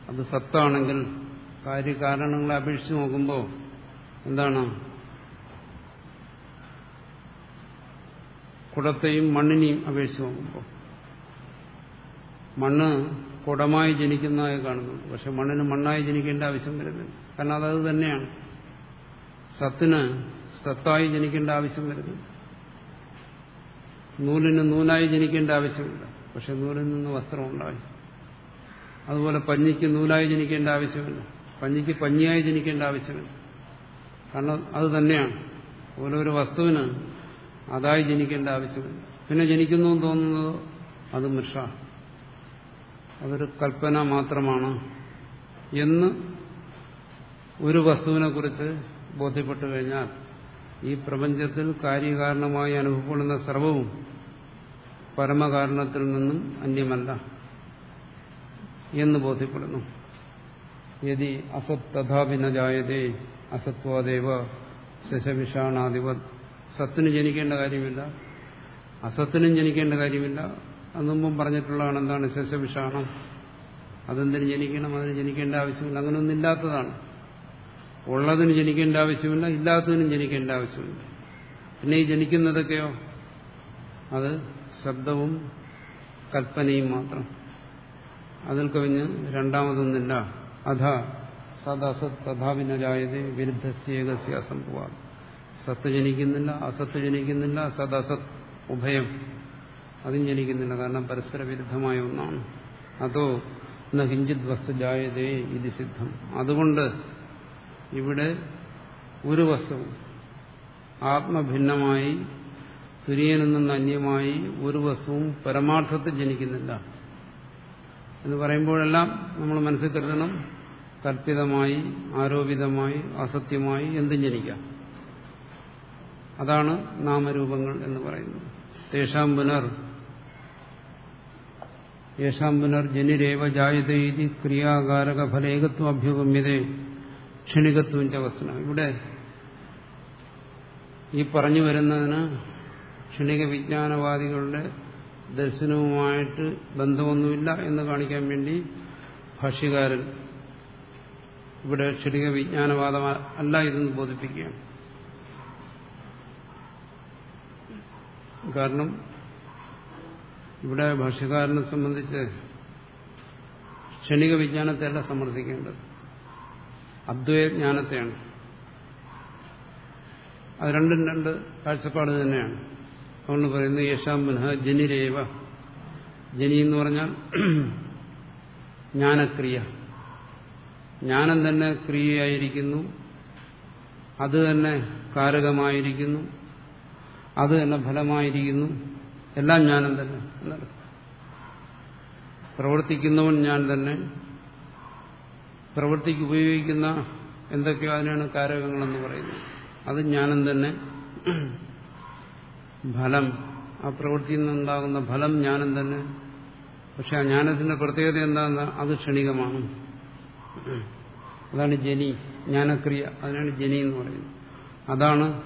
അത് സത്താണെങ്കിൽ കാര്യകാരണങ്ങളെ അപേക്ഷിച്ച് നോക്കുമ്പോൾ എന്താണ്? കുടത്തെയും മണ്ണിനെയും അപേക്ഷിച്ച് നോക്കുമ്പോൾ മണ്ണ് കുടമായി ജനിക്കുന്നതായി കാണുന്നുണ്ട്. പക്ഷെ മണ്ണിന് മണ്ണായി ജനിക്കേണ്ട ആവശ്യം വരുന്നില്ല. കാരണം അതത് തന്നെയാണ്. സത്തിന് സത്തായി ജനിക്കേണ്ട ആവശ്യം വരുന്നില്ല. നൂലിന് നൂലായി ജനിക്കേണ്ട ആവശ്യമില്ല. പക്ഷെ നൂലിൽ നിന്ന് വസ്ത്രം ഉണ്ടായി. അതുപോലെ പഞ്ഞിക്ക് നൂലായി ജനിക്കേണ്ട ആവശ്യമില്ല. പഞ്ഞിക്ക് പഞ്ഞിയായി ജനിക്കേണ്ട ആവശ്യമില്ല. കാരണം അത് തന്നെയാണ്. ഓരോരോ വസ്തുവിന് അതായി ജനിക്കേണ്ട ആവശ്യമില്ല. പിന്നെ ജനിക്കുന്നു എന്ന് തോന്നുന്നത് അത് മൃഷ. അതൊരു കൽപ്പന മാത്രമാണ് എന്ന് ഒരു വസ്തുവിനെ കുറിച്ച് ബോധ്യപ്പെട്ടു കഴിഞ്ഞാൽ ഈ പ്രപഞ്ചത്തിൽ കാര്യകാരണമായി അനുഭവപ്പെടുന്ന സർവവും പരമകാരണത്തിൽ നിന്നും അന്യമല്ല എന്ന് ബോധ്യപ്പെടുന്നു. യതി അസത് ജായതേ അസത്വാദേവ ശശവിഷാണാധിപ സത്തിന് ജനിക്കേണ്ട കാര്യമില്ല. അസത്തിനും ജനിക്കേണ്ട കാര്യമില്ല. അതുമ്പം പറഞ്ഞിട്ടുള്ളതാണ് എന്താണ് ശശവിഷാണം അതെന്തിന് ജനിക്കണം? അതിന് ജനിക്കേണ്ട ആവശ്യമില്ല. അങ്ങനെയൊന്നും ഇല്ലാത്തതാണ്. ഉള്ളതിന് ജനിക്കേണ്ട ആവശ്യമില്ല. ഇല്ലാത്തതിനും ജനിക്കേണ്ട ആവശ്യമില്ല. പിന്നെ ഈ ജനിക്കുന്നതൊക്കെയോ? അത് ശബ്ദവും കൽപ്പനയും മാത്രം. അതിൽ കവിഞ്ഞ് രണ്ടാമതൊന്നില്ല അധ സദസത് തഥാവിനജായതേ വിരുദ്ധസ്യേകസ്യ അസംഭവ സത്ത് ജനിക്കുന്നില്ല അസത്ത് ജനിക്കുന്നില്ല സദസത് ഉഭയം. അതും ജനിക്കുന്നില്ല കാരണം പരസ്പര വിരുദ്ധമായ ഒന്നാണ്. അതോ ന കിഞ്ചിത് വസ്തു ജായതേ ഇത് സിദ്ധം. അതുകൊണ്ട് ഇവിടെ ഒരു വസ്തുവും ആത്മഭിന്നമായി തുര്യനിൽ നിന്ന് അന്യമായി ഒരു വസ്തുവും പരമാർത്ഥത്തിൽ ജനിക്കുന്നില്ല. എന്ന് പറയുമ്പോഴെല്ലാം നമ്മൾ മനസ്സിൽ കരുതണം കൽപ്പിതമായി ആരോപിതമായി അസത്യമായി എന്തും ജനിക്കാം. അതാണ് നാമരൂപങ്ങൾ എന്ന് പറയുന്നത്. തേഷാം പുനർ. യേശാം പുനർ ജനിരേവ ജായതീതി ക്രിയാകാരക ഫലേകത്വം അഭ്യുഗമ്യതേ ക്ഷണികത്വം ച ഇവിടെ ഈ പറഞ്ഞു വരുന്നതിന് ക്ഷണിക വിജ്ഞാനവാദികളുടെ ദർശനവുമായിട്ട് ബന്ധമൊന്നുമില്ല എന്ന് കാണിക്കാൻ വേണ്ടി ഭാഷ്യകാരൻ ഇവിടെ ക്ഷണിക വിജ്ഞാനവാദം അല്ല ഇതെന്ന് ബോധിപ്പിക്കുകയാണ്. കാരണം ഇവിടെ ഭാഷ്യകാരനെ സംബന്ധിച്ച് ക്ഷണിക വിജ്ഞാനത്തെയല്ല സമർത്ഥിക്കേണ്ടത്. അദ്വൈജ്ഞാനത്തെയാണ് അത് രണ്ടും രണ്ട് കാഴ്ചപ്പാട് തന്നെയാണ്. അതുകൊണ്ട് പറയുന്നത് യേശാം പുനഃ ജനിരേവ. ജനി എന്ന് പറഞ്ഞാൽ ജ്ഞാനക്രിയ. ജ്ഞാനം തന്നെ ക്രിയയായിരിക്കുന്നു. അത് തന്നെ കാരകമായിരിക്കുന്നു. അത് തന്നെ ഫലമായിരിക്കുന്നു. എല്ലാം ജ്ഞാനം തന്നെ പ്രവർത്തിക്കുന്നവൻ ഞാൻ തന്നെ. പ്രവൃത്തിക്ക് ഉപയോഗിക്കുന്ന എന്തൊക്കെയോ അതിനാണ് കാരകങ്ങളെന്ന് പറയുന്നത്. അത് ജ്ഞാനം തന്നെ. ഫലം. ആ പ്രവൃത്തിയിൽ നിന്നുണ്ടാകുന്ന ഫലം ജ്ഞാനം തന്നെ. പക്ഷെ ആ ജ്ഞാനത്തിന്റെ പ്രത്യേകത എന്താണെന്ന് അത് ക്ഷണികമാണ്. അതാണ് ജനി ജ്ഞാനക്രിയ. അതിനാണ് ജനി എന്ന് പറയുന്നത്. അതാണ്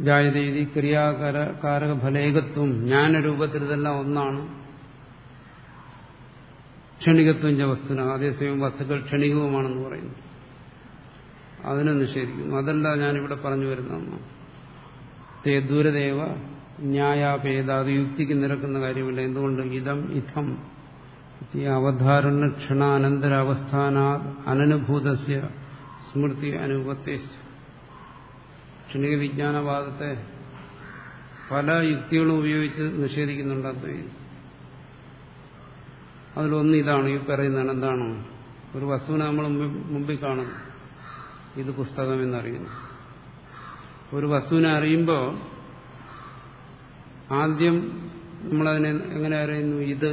ജായതീതി ക്രിയാകാര കാരക ഫലേകത്വം ജ്ഞാനരൂപത്തിൽ ഇതെല്ലാം ഒന്നാണ്. ക്ഷണികത്വം വസ്തുന അതേസമയം വസ്തുക്കൾ ക്ഷണികവുമാണെന്ന് പറയുന്നു. അതിനെ നിഷേധിക്കുന്നു. അതല്ല ഞാനിവിടെ പറഞ്ഞു വരുന്ന തേദൂരദേവ ന്യായാപേത അത് യുക്തിക്ക് നിരക്കുന്ന കാര്യമില്ല. എന്തുകൊണ്ട്? ഇതം ഇഥം അവധാരണ ക്ഷണാനന്തരാവസ്ഥാന അനനുഭൂതസ്യ സ്മൃതി അനുപത്തെ ക്ഷണിക വിജ്ഞാനവാദത്തെ പല യുക്തികളും ഉപയോഗിച്ച് നിഷേധിക്കുന്നുണ്ട് അദ്വൈതം അതിലൊന്ന് ഇതാണ് ഈ പറയുന്നതാണ് എന്താണ്? ഒരു വസ്തുവിനെ നമ്മൾ മുമ്പിൽ കാണും ഇത് പുസ്തകം എന്നറിയുന്നു. ഒരു വസ്തുവിനെ അറിയുമ്പോൾ ആദ്യം നമ്മളതിനെ എങ്ങനെ അറിയുന്നു? ഇത്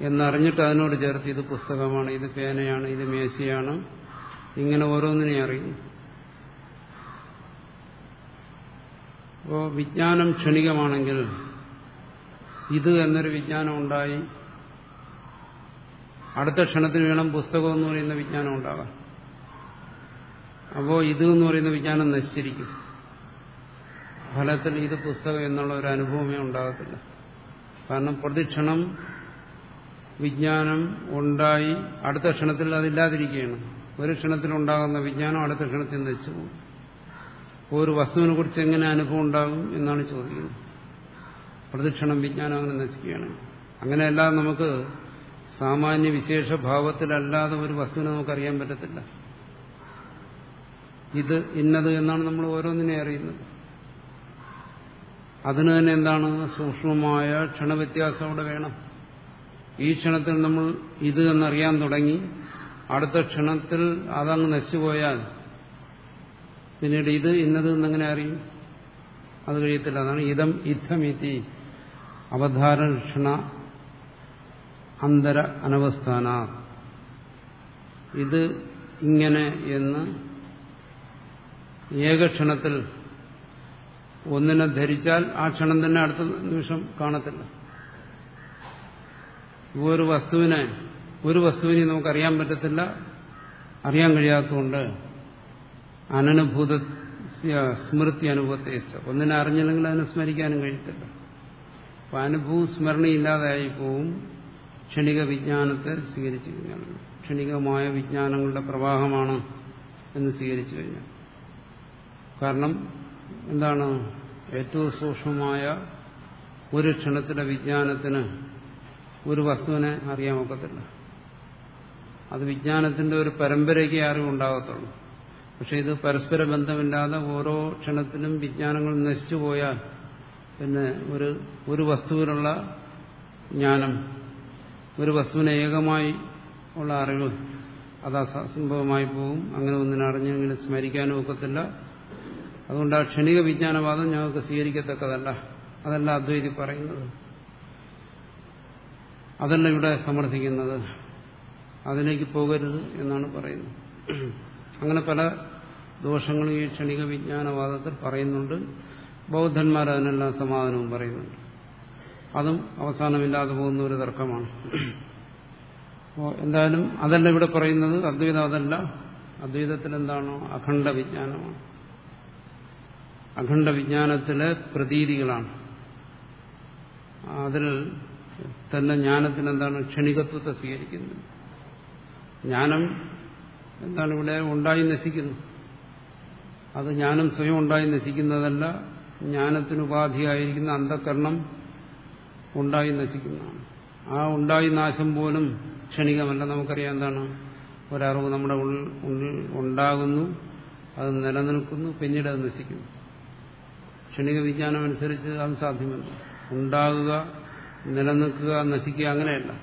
എന്നറിഞ്ഞിട്ട് അതിനോട് ചേർത്ത് ഇത് പുസ്തകമാണ് ഇത് പേനയാണ് ഇത് മേശയാണ് ഇങ്ങനെ ഓരോന്നിനെ അറിയുന്നു. അപ്പോൾ വിജ്ഞാനം ക്ഷണികമാണെങ്കിൽ ഇത് എന്നൊരു വിജ്ഞാനം ഉണ്ടായി. അടുത്ത ക്ഷണത്തിന് വേണം പുസ്തകം എന്ന് പറയുന്ന വിജ്ഞാനം ഉണ്ടാകാം അപ്പോൾ ഇത് എന്ന് പറയുന്ന വിജ്ഞാനം നശിച്ചിരിക്കും. ഫലത്തിൽ ഇത് പുസ്തകം എന്നുള്ള ഒരു അനുഭവമേ ഉണ്ടാകത്തില്ല. കാരണം പ്രതിക്ഷണം വിജ്ഞാനം ഉണ്ടായി അടുത്ത ക്ഷണത്തിൽ അതില്ലാതിരിക്കുകയാണ്. ഒരു ക്ഷണത്തിൽ ഉണ്ടാകുന്ന വിജ്ഞാനം അടുത്ത ക്ഷണത്തിൽ നശിച്ചു പോകും. ഒരു വസ്തുവിനെ കുറിച്ച് എങ്ങനെ അനുഭവം ഉണ്ടാകും എന്നാണ് ചോദിക്കുന്നത്. പ്രദക്ഷിണം വിജ്ഞാനം അങ്ങനെ നശിക്കുകയാണ്. അങ്ങനെയല്ല നമുക്ക് സാമാന്യ വിശേഷ ഭാവത്തിലല്ലാതെ ഒരു വസ്തുവിനെ നമുക്കറിയാൻ പറ്റത്തില്ല. ഇത് ഇന്നത് എന്നാണ് നമ്മൾ ഓരോന്നിനെ അറിയുന്നത്. അതിന് തന്നെ എന്താണ്? സൂക്ഷ്മമായ ക്ഷണവ്യത്യാസം അവിടെ വേണം. ഈ ക്ഷണത്തിൽ നമ്മൾ ഇത് എന്നറിയാൻ തുടങ്ങി അടുത്ത ക്ഷണത്തിൽ അതങ്ങ് നശിച്ചുപോയാൽ പിന്നീട് ഇത് ഇന്നത് എന്നെങ്ങനെ അറിയും? അത് കഴിയത്തില്ല. അതാണ് ഇതം ഇദ്ധമിതി അവധാരണ അന്തര അനവസ്ഥാന. ഇത് ഇങ്ങനെ എന്ന് ഏകക്ഷണത്തിൽ ഒന്നിനെ ധരിച്ചാൽ ആ ക്ഷണം തന്നെ അടുത്ത നിമിഷം കാണത്തില്ല. ഒരു വസ്തുവിനെ ഒരു വസ്തുവിനെ നമുക്കറിയാൻ പറ്റത്തില്ല. അറിയാൻ കഴിയാത്തതുകൊണ്ട് അനനുഭൂത സ്മൃതി അനുഭവത്തെ ഒന്നിനെ അറിഞ്ഞില്ലെങ്കിൽ അതിനെ സ്മരിക്കാനും കഴിയത്തില്ല. അപ്പൊ അനുഭവം സ്മരണയില്ലാതായി പോവും. ക്ഷണിക വിജ്ഞാനത്തെ സ്വീകരിച്ചു കഴിഞ്ഞാൽ. ക്ഷണികമായ വിജ്ഞാനങ്ങളുടെ പ്രവാഹമാണ് എന്ന് സ്വീകരിച്ചു കഴിഞ്ഞാൽ. കാരണം എന്താണ്? ഏറ്റവും സൂക്ഷ്മമായ ഒരു ക്ഷണത്തിലെ വിജ്ഞാനത്തിന് ഒരു വസ്തുവിനെ അറിയാൻ ഒക്കത്തില്ല. അത് വിജ്ഞാനത്തിന്റെ ഒരു പരമ്പരയ്ക്ക് അറിവുണ്ടാകത്തുള്ളൂ. പക്ഷെ ഇത് പരസ്പര ബന്ധമില്ലാതെ ഓരോ ക്ഷണത്തിലും വിജ്ഞാനങ്ങൾ നശിച്ചു പോയാൽ പിന്നെ ഒരു ഒരു വസ്തുവിനുള്ള ജ്ഞാനം ഒരു വസ്തുവിനെ ഏകമായി ഉള്ള അറിവ് അത് അസംഭവമായി പോകും. അങ്ങനെ ഒന്നിനെ അറിഞ്ഞെങ്കിലും സ്മരിക്കാനും ഒക്കത്തില്ല. അതുകൊണ്ട് ആ ക്ഷണിക വിജ്ഞാനവാദം ഞങ്ങൾക്ക് സ്വീകരിക്കത്തക്കതല്ല. അതല്ല അദ്വൈതി പറയുന്നത്. അതല്ല ഇവിടെ സമർത്ഥിക്കുന്നത്. അതിലേക്ക് പോകരുത് എന്നാണ് പറയുന്നത്. അങ്ങനെ പല ദോഷങ്ങളും ഈ ക്ഷണിക വിജ്ഞാനവാദത്തിൽ പറയുന്നുണ്ട്. ബൗദ്ധന്മാർ അതിനെല്ലാം സമാധാനവും പറയുന്നുണ്ട്. അതും അവസാനമില്ലാതെ പോകുന്ന ഒരു തർക്കമാണ്. അപ്പോൾ എന്തായാലും അതല്ല ഇവിടെ പറയുന്നത്. അദ്വൈതം അതല്ല. അദ്വൈതത്തിൽ എന്താണോ? അഖണ്ഡ വിജ്ഞാനമാണ്. അഖണ്ഡ വിജ്ഞാനത്തിലെ പ്രതീതികളാണ്. അതിൽ തന്നെ ജ്ഞാനത്തിന് എന്താണ്? ക്ഷണികത്വത്തെ സ്വീകരിക്കുന്നത് ജ്ഞാനം എന്താണ് ഇവിടെ ഉണ്ടായി നശിക്കുന്നു. അത് ജ്ഞാനം സ്വയം ഉണ്ടായി നശിക്കുന്നതല്ല ജ്ഞാനത്തിനുപാധിയായിരിക്കുന്ന അന്ധകരണം ഉണ്ടായി നശിക്കുന്നതാണ്. ആ ഉണ്ടായി നാശം പോലും ക്ഷണികമല്ല. നമുക്കറിയാം എന്താണ്? ഒരറിവ് നമ്മുടെ ഉള്ളിൽ ഉണ്ടാകുന്നു അത് നിലനിൽക്കുന്നു പിന്നീട് അത് നശിക്കുന്നു. ക്ഷണിക വിജ്ഞാനം അനുസരിച്ച് അത് സാധ്യമല്ല. ഉണ്ടാകുക നിലനിൽക്കുക നശിക്കുക അങ്ങനെയല്ല.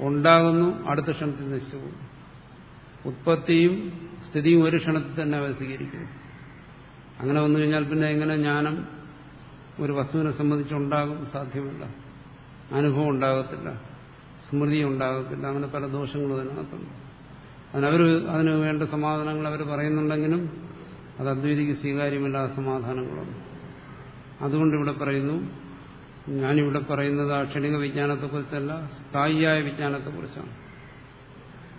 ഉണ്ടാകുന്നു അടുത്ത ക്ഷണത്തിൽ നശിച്ചു ഉത്പത്തിയും സ്ഥിതിയും ഒരു ക്ഷണത്തിൽ തന്നെ അവർ സ്വീകരിക്കുന്നു. അങ്ങനെ വന്നു കഴിഞ്ഞാൽ പിന്നെ എങ്ങനെ ജ്ഞാനം ഒരു വസ്തുവിനെ സംബന്ധിച്ചുണ്ടാകും സാധ്യമല്ല. അനുഭവം ഉണ്ടാകത്തില്ല. സ്മൃതി ഉണ്ടാകത്തില്ല. അങ്ങനെ പല ദോഷങ്ങളും അതിനകത്തുണ്ട്. അതിനവർ അതിന് വേണ്ട സമാധാനങ്ങൾ അവർ പറയുന്നുണ്ടെങ്കിലും അത് അദ്വൈതിക്ക് സ്വീകാര്യമല്ലാത്ത സമാധാനങ്ങളൊന്നും അതുകൊണ്ട് ഇവിടെ പറയുന്നു ഞാനിവിടെ പറയുന്നത് ആ ക്ഷണിക വിജ്ഞാനത്തെക്കുറിച്ചല്ല സ്ഥായിയായ വിജ്ഞാനത്തെക്കുറിച്ചാണ്.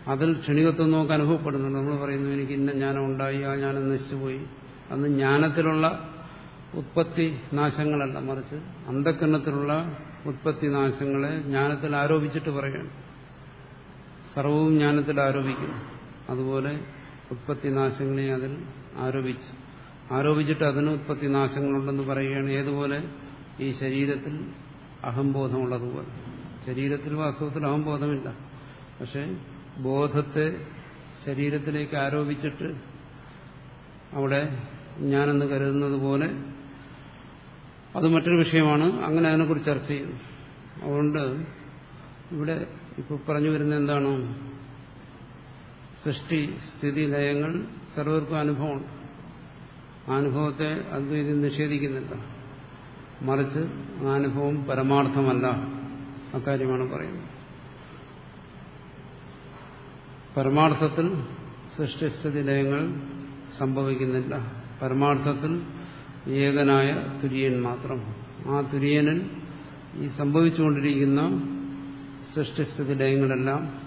അതിൽ ക്ഷണികത്വം നമുക്ക് അനുഭവപ്പെടുന്നുണ്ട്. നമ്മൾ പറയുന്നു എനിക്ക് ഇന്ന ജ്ഞാനം ഉണ്ടായി ആ ജ്ഞാനം നശിച്ചുപോയി. അന്ന് ജ്ഞാനത്തിലുള്ള ഉത്പത്തി നാശങ്ങളല്ല മറിച്ച് അന്ധക്കരണത്തിലുള്ള ഉത്പത്തി നാശങ്ങളെ ജ്ഞാനത്തിൽ ആരോപിച്ചിട്ട് പറയണം സർവവും ജ്ഞാനത്തിൽ ആരോപിക്കുന്നു. അതുപോലെ ഉത്പത്തി നാശങ്ങളെ അതിൽ ആരോപിച്ചു ആരോപിച്ചിട്ട് അതിന് ഉത്പത്തി നാശങ്ങളുണ്ടെന്ന് പറയുകയാണ്. ഏതുപോലെ? ഈ ശരീരത്തിൽ അഹംബോധമുള്ളതുപോലെ. ശരീരത്തിൽ വാസ്തവത്തിൽ അഹംബോധമില്ല. പക്ഷെ ബോധത്തെ ശരീരത്തിലേക്ക് ആരോപിച്ചിട്ട് അവിടെ ഞാനെന്ന് കരുതുന്നത് പോലെ അത് മറ്റൊരു വിഷയമാണ്. അങ്ങനെ അതിനെക്കുറിച്ച് ചർച്ച ചെയ്യുന്നു അതുകൊണ്ട് ഇവിടെ ഇപ്പോൾ പറഞ്ഞു വരുന്ന എന്താണ്? സൃഷ്ടി സ്ഥിതി ലയങ്ങൾ സർവർക്കും അനുഭവമുണ്ട് ആ അനുഭവത്തെ അദ്വൈതം നിഷേധിക്കുന്നില്ല. മറിച്ച് ആ അനുഭവം പരമാർത്ഥമല്ല. അക്കാര്യമാണ് പറയുന്നത്. പരമാർത്ഥത്തിൽ സൃഷ്ടിസ്ഥിതി ലയങ്ങൾ സംഭവിക്കുന്നില്ല. പരമാർത്ഥത്തിൽ ഏകനായ തുര്യൻ മാത്രം. ആ തുര്യനിൽ ഈ സംഭവിച്ചുകൊണ്ടിരിക്കുന്ന സൃഷ്ടിസ്ഥിതി ലയങ്ങളെല്ലാം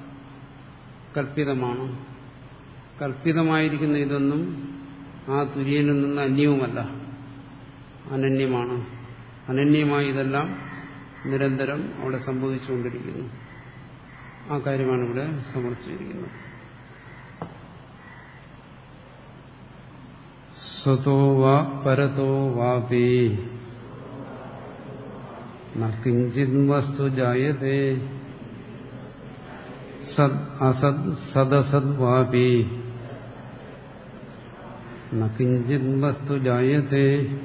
കൽപ്പിതമാണ്. കൽപ്പിതമായിരിക്കുന്ന ഇതൊന്നും ആ തുര്യനിൽ നിന്ന് അന്യവുമല്ല. അനന്യമാണ്. അനന്യമായി ഇതെല്ലാം നിരന്തരം അവിടെ സംഭവിച്ചുകൊണ്ടിരിക്കുന്നു. ആ കാര്യമാണ് ഇവിടെ സമർപ്പിച്ചിരിക്കുന്നത് സ്വതോ വാ പരതോ വാപി. കിഞ്ചിത് വസ്തു ജായതേ. സദ് അസദ് സദസദ് വാപി. കിഞ്ചിത് വസ്തു ജായതേ.